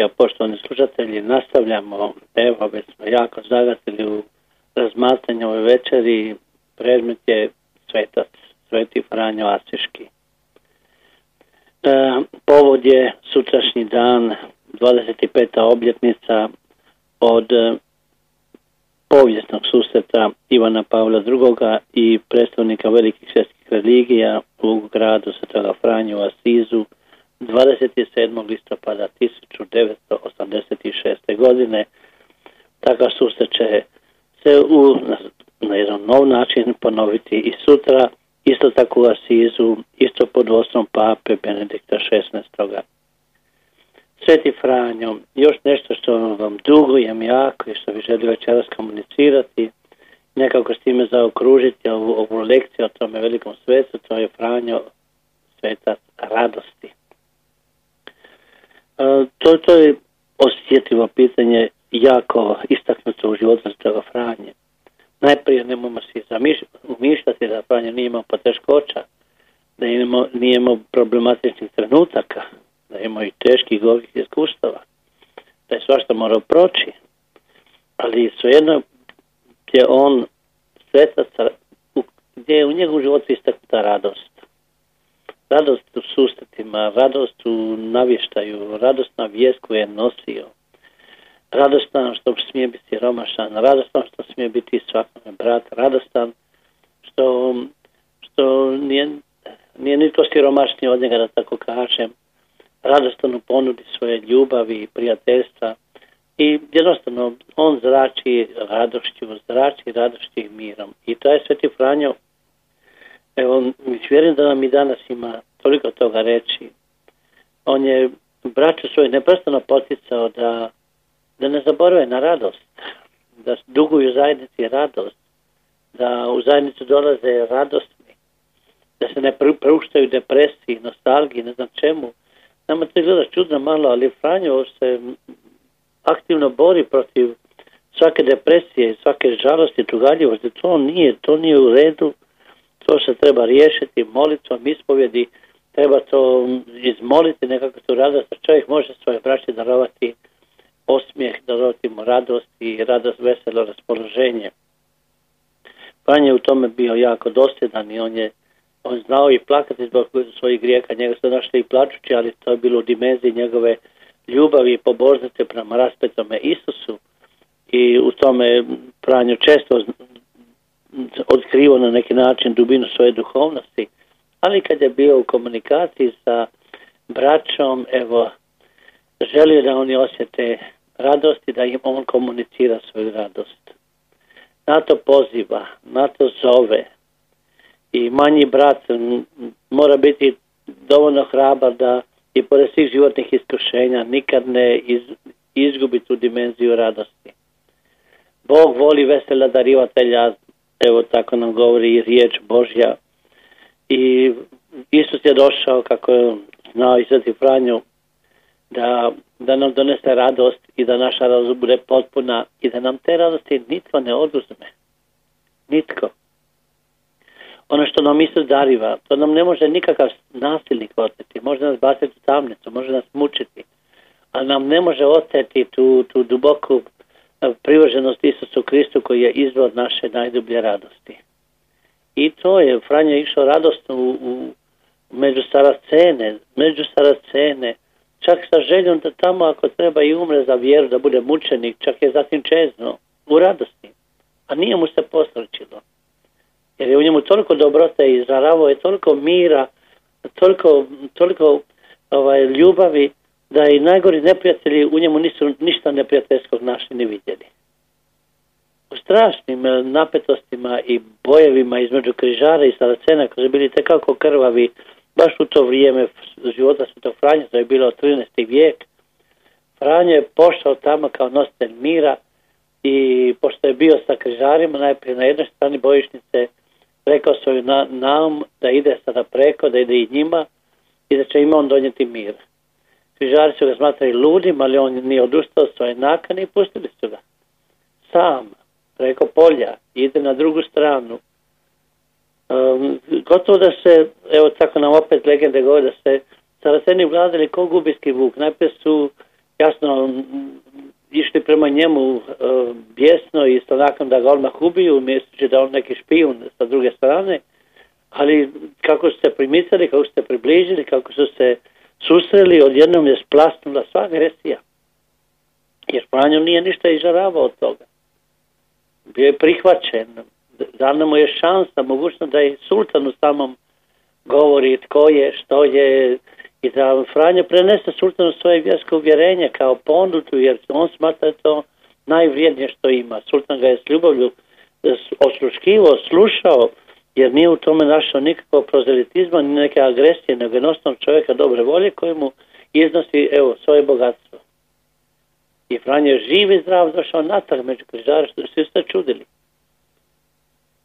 Marija, poštovani slušatelji, nastavljamo, evo već smo jako zagatili u razmatranju ove večeri, predmet je svetac, sveti Franjo Asiški. E, povod je sutrašnji dan, 25. obljetnica od e, povijesnog susreta Ivana Pavla II. i predstavnika velikih svjetskih religija u gradu Svetoga Franju u Asizu 27. listopada 1986. godine. Takav susret će se u, na, jedan nov način ponoviti i sutra, isto tako u Asizu, isto pod vodstvom pape Benedikta XVI. Sveti Franjo, još nešto što vam dugujem jako i što bi želio večeras komunicirati, nekako s time zaokružiti ovu, ovu lekciju o tome velikom svetu, to je Franjo svetac radosti. To, to je osjetljivo pitanje jako istaknuto u životu toga Franje. Najprije nemojmo si umišljati da Franje nije imao poteškoća, da nije imao problematičnih trenutaka, da je imao i teških gorkih iskustava, da je svašta morao proći, ali svejedno je on svetac gdje je u njegovu životu istaknuta radost radost u susretima, radost u navještaju, radost na vijest koju je nosio, radostan što smije biti romašan, radostan što smije biti svakome brat, radostan što, što nije, nije nitko siromašniji od njega, da tako kažem, radostan u ponudi svoje ljubavi i prijateljstva i jednostavno on zrači radošću, zrači radošću i mirom. I to je Sveti Franjo Evo, vjerujem da nam i danas ima toliko toga reći. On je braću svoj neprestano poticao da, da ne zaborave na radost, da duguju zajednici radost, da u zajednicu dolaze radosni, da se ne preuštaju depresiji, nostalgiji, ne znam čemu. Nama to izgleda čudno malo, ali Franjo se aktivno bori protiv svake depresije, svake žalosti, tugaljivosti. To nije, to nije u redu to se treba riješiti molitvom, ispovjedi, treba to izmoliti nekako tu radost, da čovjek može svoje braće darovati osmijeh, darovati mu radost i radost, veselo raspoloženje. Pan je u tome bio jako dosljedan i on je on znao i plakati zbog svojih grijeka, njega su našli i plačući, ali to je bilo u dimenziji njegove ljubavi i pobožnosti prema raspetome Isusu i u tome Pranju često otkrivo na neki način dubinu svoje duhovnosti, ali kad je bio u komunikaciji sa braćom, evo, želio da oni osjete radost i da im on komunicira svoju radost. Na to poziva, na to zove. I manji brat mora biti dovoljno hrabar da i pored svih životnih iskušenja nikad ne iz, izgubi tu dimenziju radosti. Bog voli vesela darivatelja, evo tako nam govori i riječ Božja. I Isus je došao, kako je znao i Franju, da, da nam donese radost i da naša radost bude potpuna i da nam te radosti nitko ne oduzme. Nitko. Ono što nam Isus dariva, to nam ne može nikakav nasilnik oteti. Može nas baciti u tamnicu, može nas mučiti. Ali nam ne može oteti tu, tu duboku privrženost Isusu Kristu koji je izvor naše najdublje radosti. I to je, Franja išao radostno u, u među Saracene, među Saracene, čak sa željom da tamo ako treba i umre za vjeru, da bude mučenik, čak je zatim čezno, u radosti. A nije mu se posrećilo. Jer je u njemu toliko dobrote i zaravo je toliko mira, toliko, toliko ovaj, ljubavi, da i najgori neprijatelji u njemu nisu ništa neprijateljskog našli ni vidjeli. U strašnim eh, napetostima i bojevima između križara i saracena koji su bili tekako krvavi, baš u to vrijeme života Svetog Franja, to je bilo 13. vijek, Franje je pošao tamo kao nositelj mira i pošto je bio sa križarima najprije na jednoj strani bojišnice, rekao svoj na, naum da ide sada preko, da ide i njima i da će im on donijeti mir. Križari su ga smatrali ludim, ali on nije odustao svoje nakane i pustili su ga. Sam, preko polja, ide na drugu stranu, Um, gotovo da se, evo tako nam opet legende govore da se Saraceni vladali ko gubijski vuk. Najprije su jasno išli prema njemu uh, bjesno i sa nakon da ga odmah ubiju, misleći da on neki špijun sa druge strane, ali kako su se primicali, kako su se približili, kako su se susreli, odjednom je splasnula sva agresija. Jer Franjo nije ništa izžaravao od toga. Bio je prihvaćen, dana mu je šansa, mogućnost da i sultan u samom govori tko je, što je i da Franjo prenese sultanu svoje vjersko uvjerenje kao ponudu jer on smatra to najvrijednije što ima. Sultan ga je s ljubavlju osluškivo, slušao jer nije u tome našao nikakvog prozelitizma ni neke agresije, nego jednostavno čovjeka dobre volje koji mu iznosi evo, svoje bogatstvo. I Franjo je živ i zdrav došao natrag među križara, što svi ste čudili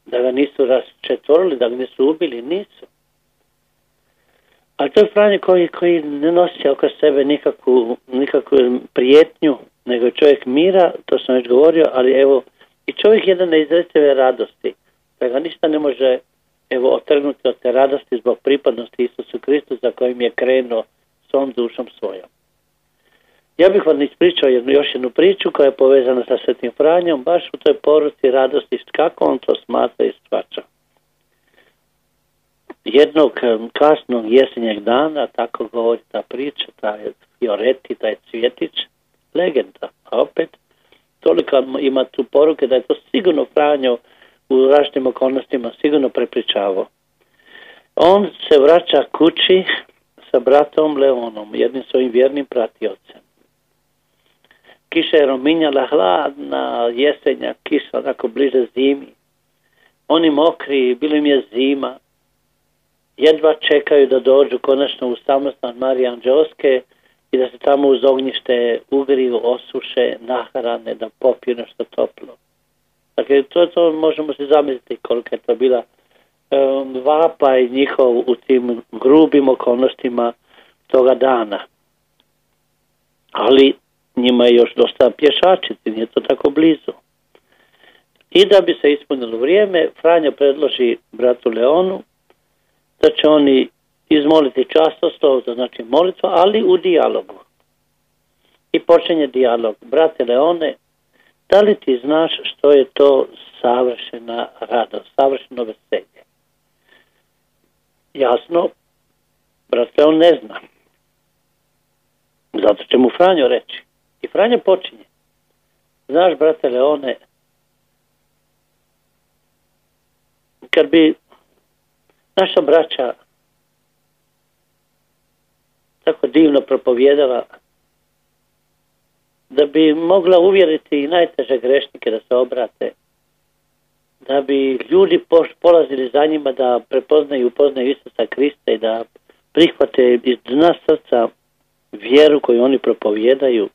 da ga nisu raščetvorili, da ga nisu ubili, nisu. Ali to je Franje koji, koji ne nosi oko sebe nikakvu, nikakvu prijetnju, nego čovjek mira, to sam već govorio, ali evo, i čovjek jedan neizrecive radosti, da ga ništa ne može evo, otrgnuti od te radosti zbog pripadnosti Isusu Kristu za kojim je krenuo svom dušom svojom. Ja bih vam ispričao jednu, još jednu priču koja je povezana sa Svetim Franjom, baš u toj poruci radosti, kako on to smatra i stvača. Jednog kasnog jesenjeg dana, tako govori ta priča, taj Fioreti, taj cvjetić, legenda, a opet toliko ima tu poruke da je to sigurno Franjo u različitim okolnostima sigurno prepričavao. On se vraća kući sa bratom Leonom, jednim svojim vjernim pratiocem kiša je rominjala hladna jesenja, kiša onako bliže zimi. Oni mokri, bilo im je zima. Jedva čekaju da dođu konačno u samostan Marije Anđelske i da se tamo uz ognjište ugriju, osuše, nahrane, da popiju nešto toplo. Dakle, to, to možemo se zamisliti koliko je to bila um, vapaj njihov u tim grubim okolnostima toga dana. Ali njima je još dosta pješačici, nije to tako blizu. I da bi se ispunilo vrijeme, Franja predloži bratu Leonu da će oni izmoliti častoslov, to znači molitva, ali u dijalogu. I počinje dijalog. Brate Leone, da li ti znaš što je to savršena radost, savršeno veselje? Jasno, brat Leon ne zna. Zato će mu Franjo reći. I Franjo počinje. Znaš, brate Leone, kad bi naša braća tako divno propovjedala da bi mogla uvjeriti i najteže grešnike da se obrate, da bi ljudi polazili za njima da prepoznaju i upoznaju Isusa Krista i da prihvate iz dna srca vjeru koju oni propovjedaju.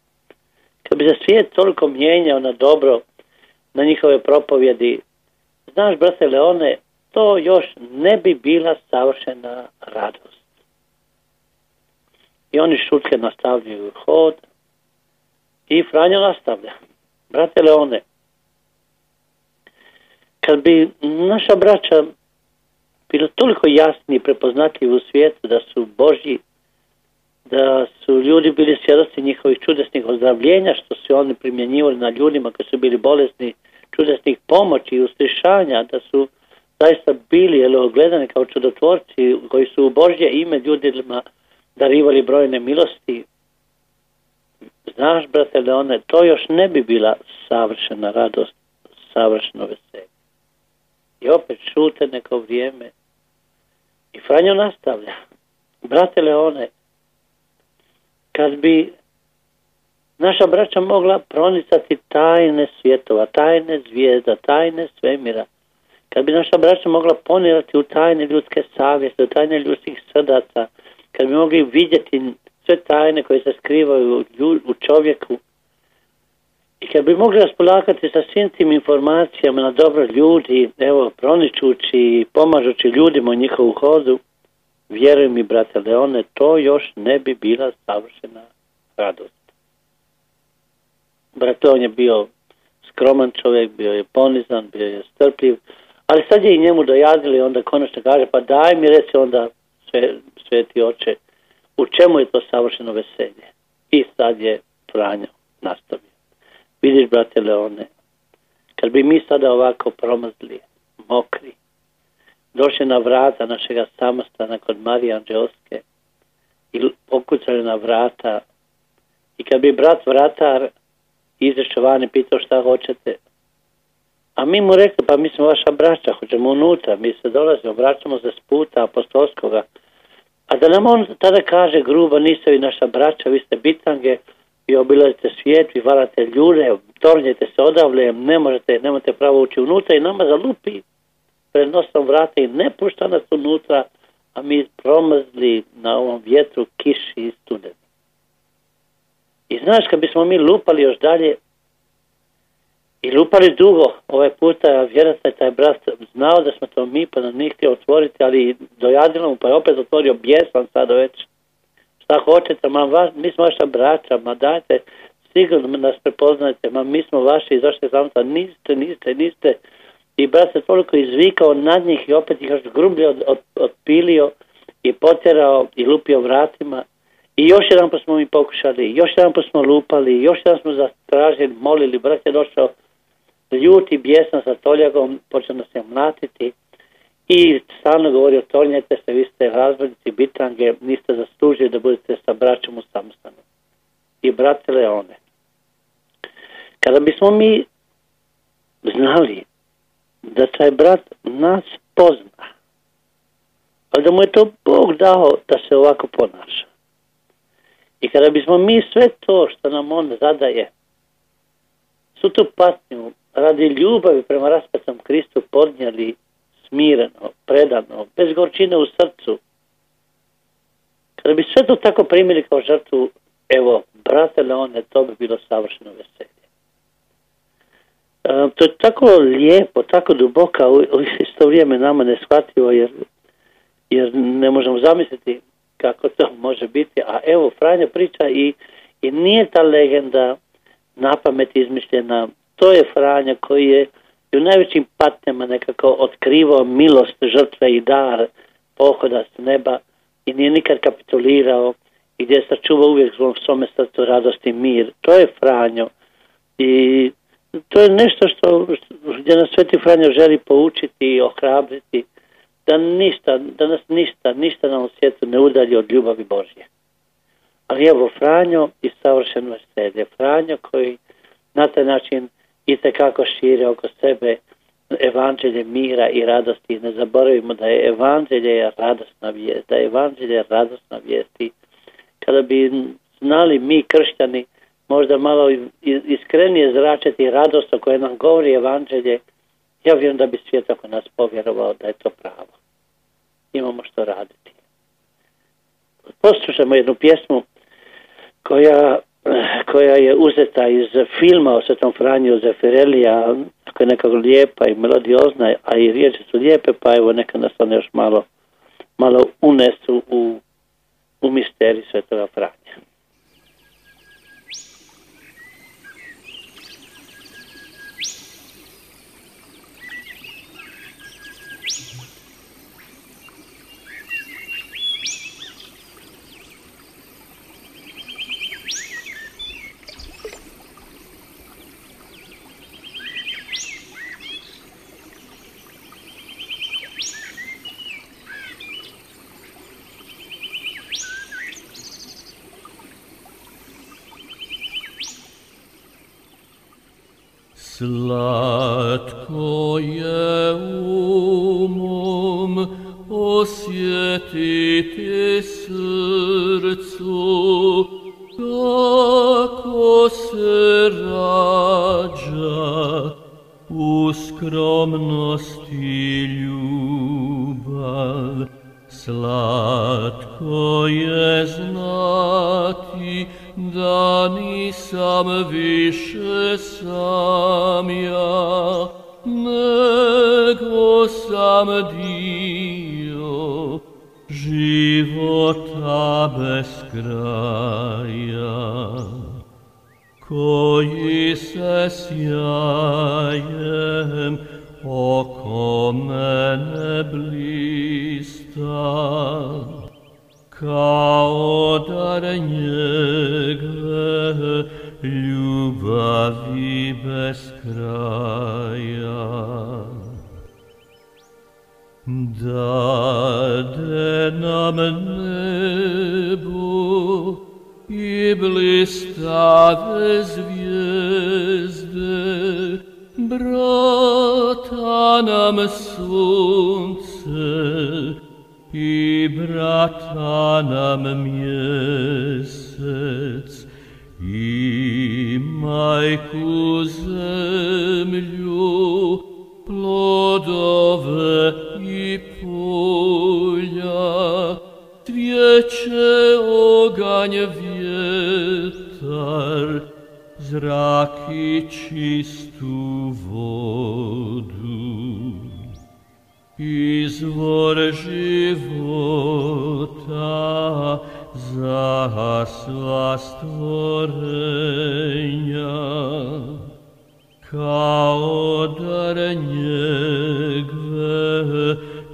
Kad bi se svijet toliko mijenjao na dobro, na njihove propovjedi, znaš, brate Leone, to još ne bi bila savršena radost. I oni šutke nastavljaju hod i Franjo nastavlja. Brate Leone, kad bi naša braća bilo toliko jasni i prepoznatljivi u svijetu da su Božji, da su ljudi bili svjedoci njihovih čudesnih ozdravljenja što su oni primjenjivali na ljudima koji su bili bolesni, čudesnih pomoći i ustrišanja, da su zaista bili ili ogledani kao čudotvorci koji su u Božje ime ljudima darivali brojne milosti. Znaš, brate, da one, to još ne bi bila savršena radost, savršeno veselje. I opet šute neko vrijeme. I Franjo nastavlja. Brate Leone, kad bi naša braća mogla pronicati tajne svjetova, tajne zvijezda, tajne svemira, kad bi naša braća mogla ponirati u tajne ljudske savjeste, u tajne ljudskih srdaca, kad bi mogli vidjeti sve tajne koje se skrivaju u čovjeku i kad bi mogli raspolagati sa svim tim informacijama na dobro ljudi, evo, proničući i pomažući ljudima u njihovu hodu, vjeruj mi, brate Leone, to još ne bi bila savršena radost. Brate, on je bio skroman čovjek, bio je ponizan, bio je strpljiv, ali sad je i njemu dojadili, onda konačno kaže, pa daj mi reci onda sve, sveti oče, u čemu je to savršeno veselje? I sad je Franjo nastavio. Vidiš, brate Leone, kad bi mi sada ovako promazli, mokri, došli na vrata našega samostana kod Marije Anđelske i pokucali na vrata i kad bi brat vratar izašao van i pitao šta hoćete, a mi mu rekli, pa mi smo vaša braća, hoćemo unutra, mi se dolazimo, vraćamo se s puta apostolskoga. A da nam on tada kaže grubo, niste vi naša braća, vi ste bitange, vi obilazite svijet, vi varate ljude, tornjete se odavle, ne možete, nemate pravo ući unutra i nama zalupi pred nosom vrata i ne pušta nas unutra, a mi promrzli na ovom vjetru, kiši i studeni. I znaš, kad bismo mi lupali još dalje, i lupali dugo ovaj puta, vjerojatno je taj brat znao da smo to mi, pa nam nije htio otvoriti, ali dojadilo mu, pa je opet otvorio bjesan sada već. Šta hoćete, ma vas, mi smo vaša braća, ma dajte, sigurno nas prepoznajte, ma mi smo vaši i zašto je niste, niste, niste. I brat se toliko izvikao nad njih i opet ih još grublje od, od, otpilio i potjerao i lupio vratima. I još jedan smo mi pokušali, još jedan smo lupali, još jedan smo zatražili, molili, brat je došao ljuti, bijesan sa toljagom, počeo se mlatiti i stalno govorio, tornjete se, vi ste razvodnici, bitange, niste zaslužili da budete sa braćom u samostanu. I brate Leone, kada bismo mi znali da taj brat nas pozna, ali da mu je to Bog dao da se ovako ponaša. I kada bismo mi sve to što nam on zadaje, su tu patnju, radi ljubavi prema raspetom Kristu podnijeli smireno, predano, bez gorčine u srcu. Kada bi sve to tako primili kao žrtvu, evo, brate Leone, to bi bilo savršeno veselje. E, to je tako lijepo, tako duboka, u, isto vrijeme nama neshvatljivo, jer, jer ne možemo zamisliti kako to može biti. A evo, Franja priča i, i nije ta legenda na pamet izmišljena to je Franja koji je u najvećim patnjama nekako otkrivao milost žrtve i dar pohoda s neba i nije nikad kapitulirao i gdje je sačuvao uvijek zbog svome srcu radost i mir. To je Franjo i to je nešto što, gdje nas Sveti Franjo želi poučiti i ohrabriti da ništa, da nas ništa, ništa nam u svijetu ne udalji od ljubavi Božje. Ali evo Franjo i savršeno veselje. Franjo koji na taj način i kako šire oko sebe evanđelje mira i radosti. Ne zaboravimo da je evanđelje radosna vijest, da je evanđelje radosna vijest kada bi znali mi kršćani možda malo iskrenije zračiti radost o kojoj nam govori evanđelje, ja vjerujem da bi svijet ako nas povjerovao da je to pravo. Imamo što raditi. Poslušajmo jednu pjesmu koja, koja je uzeta iz filma o Svetom Franju Zefirelija, koja je nekako lijepa i melodiozna, a i riječi su lijepe, pa evo neka nas on još malo, malo unesu u, u misteriju Svetoga Franja. Slatko je umom osjetiti srcu kako se rađa u skromnosti ljubav. Slatko je znati nisam više sam ja, nego sam dio života bez kraja, koji se sjajem oko mene blista. Caudarnjega ljubavi bez kraja. Dade nam nebo i blistave zvijezde, brata nam sunce, и братанам месяц, и майку землю, плодове и поля, Твече огонь ветер, зраки чисту воду. Извор живота засла створення, Као дар негве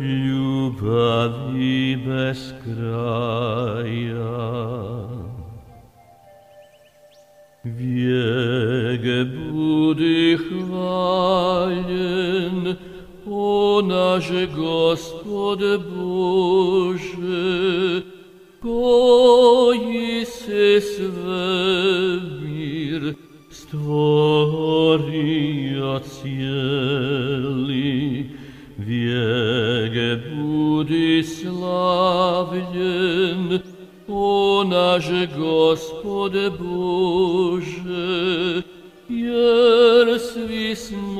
любови без края. Веге буди хвале, О наше Господе Боже, кои се свемир створија цели, веге буди слављен, О наше Господе Боже, јер свисни,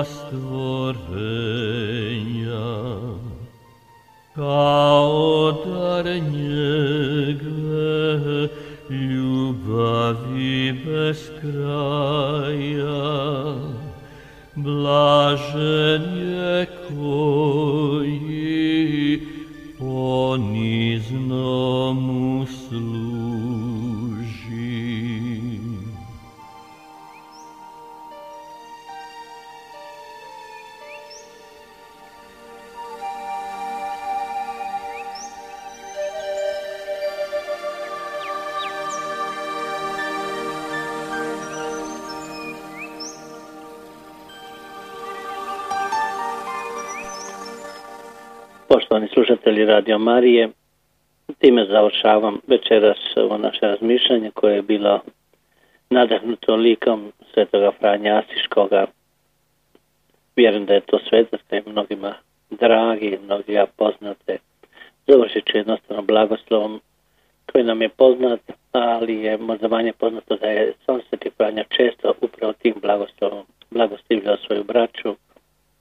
Tvoja stvorenja, kao dar njegve ljubavi bez kraja. Blažen je Poštovani slušatelji Radio Marije, time završavam večeras ovo naše razmišljanje koje je bilo nadahnuto likom svetoga Franja Asiškoga. Vjerujem da je to svetac je mnogima dragi, mnogi ga poznate. Završit ću jednostavno blagoslovom koji nam je poznat, ali je možda manje poznato da je sam Sveti Franja često upravo tim blagoslovom blagoslivljao svoju braću,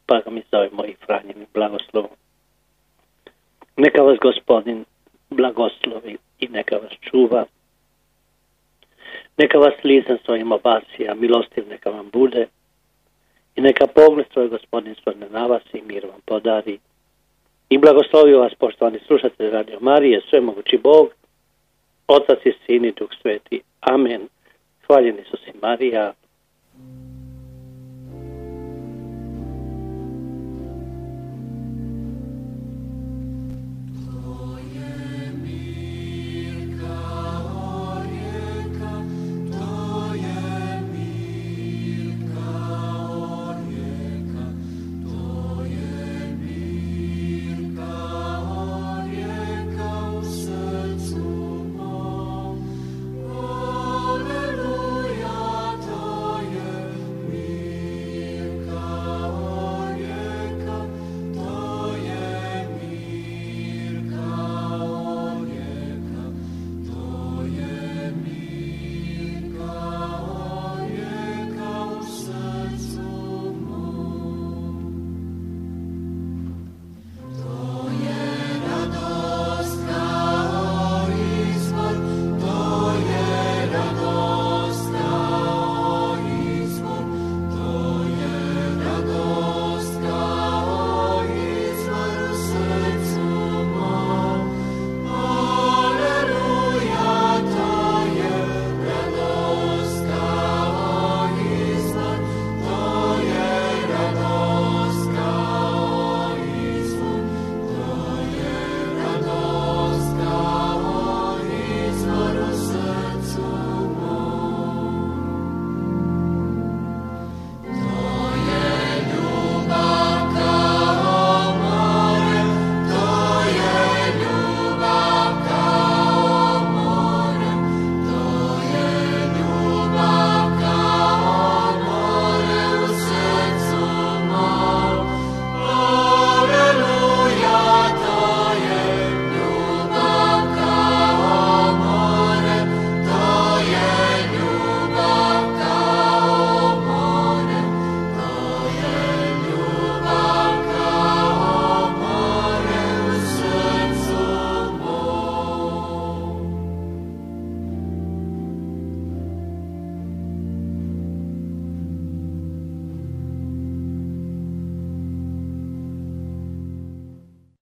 pa ga mi zovemo i Franjenim blagoslovom. Neka vas gospodin blagoslovi i neka vas čuva. Neka vas lizan svojim obasija, milostiv neka vam bude i neka pogled svoj gospodin svodne na vas i mir vam podari. I blagoslovio vas, poštovani slušatelji Radio Marije, svemogući Bog, Otac i Sin i Duh Sveti. Amen. Hvaljeni su si Marija,